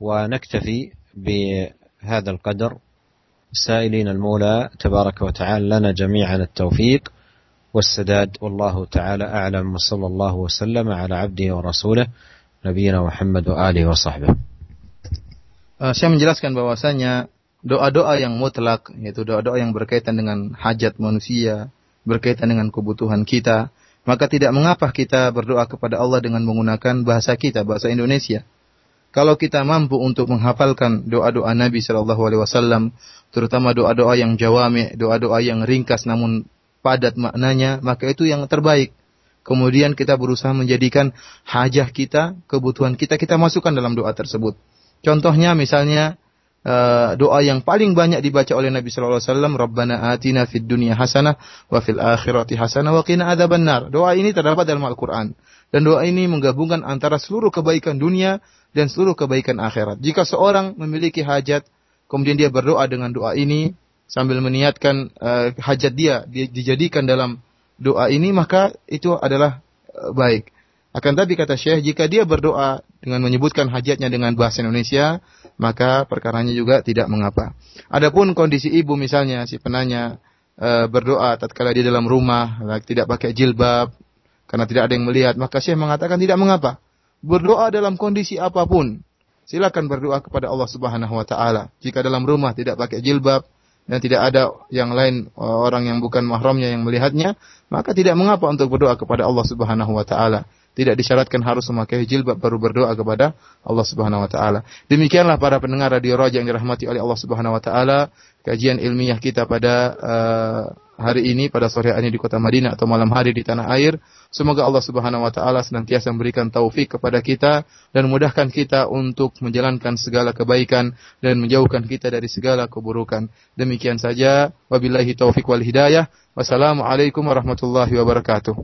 ونكتفي بهذا القدر. سائلين المولى تبارك وتعالى لنا جميعا التوفيق والسداد. والله تعالى أعلم وصلى الله وسلم على عبده ورسوله نبينا محمد وآله وصحبه. Saya menjelaskan bahwasanya doa-doa yang mutlak, yaitu doa-doa yang berkaitan dengan hajat manusia, berkaitan dengan kebutuhan kita, maka tidak mengapa kita berdoa kepada Allah dengan menggunakan bahasa kita, bahasa Indonesia. Kalau kita mampu untuk menghafalkan doa-doa Nabi Shallallahu Alaihi Wasallam, terutama doa-doa yang jawami, doa-doa yang ringkas namun padat maknanya, maka itu yang terbaik. Kemudian kita berusaha menjadikan hajah kita, kebutuhan kita, kita masukkan dalam doa tersebut. Contohnya misalnya uh, doa yang paling banyak dibaca oleh Nabi sallallahu alaihi wasallam, Rabbana atina fid dunya hasanah wa fil akhirati hasanah wa qina adzabannar. Doa ini terdapat dalam Al-Qur'an. Dan doa ini menggabungkan antara seluruh kebaikan dunia dan seluruh kebaikan akhirat. Jika seorang memiliki hajat, kemudian dia berdoa dengan doa ini sambil meniatkan uh, hajat dia, dia dijadikan dalam doa ini, maka itu adalah uh, baik. Akan tapi kata Syekh, jika dia berdoa dengan menyebutkan hajatnya dengan bahasa Indonesia, maka perkaranya juga tidak mengapa. Adapun kondisi ibu misalnya si penanya e, berdoa tatkala dia dalam rumah, tidak pakai jilbab karena tidak ada yang melihat, maka Syekh mengatakan tidak mengapa. berdoa dalam kondisi apa pun. Silakan berdoa kepada Allah Subhanahu wa taala. Jika dalam rumah tidak pakai jilbab dan tidak ada yang lain uh, orang yang bukan mahramnya yang melihatnya, maka tidak mengapa untuk berdoa kepada Allah Subhanahu wa taala. Tidak disyaratkan harus memakai jilbab baru berdoa kepada Allah Subhanahu wa taala. Demikianlah para pendengar radio Raja yang dirahmati oleh Allah Subhanahu wa taala, kajian ilmiah kita pada uh, hari ini pada sore hari ini di kota Madinah atau malam hari di tanah air. Semoga Allah Subhanahu wa taala senantiasa memberikan taufik kepada kita dan memudahkan kita untuk menjalankan segala kebaikan dan menjauhkan kita dari segala keburukan. Demikian saja wabillahi taufik wal hidayah. Wassalamualaikum warahmatullahi wabarakatuh.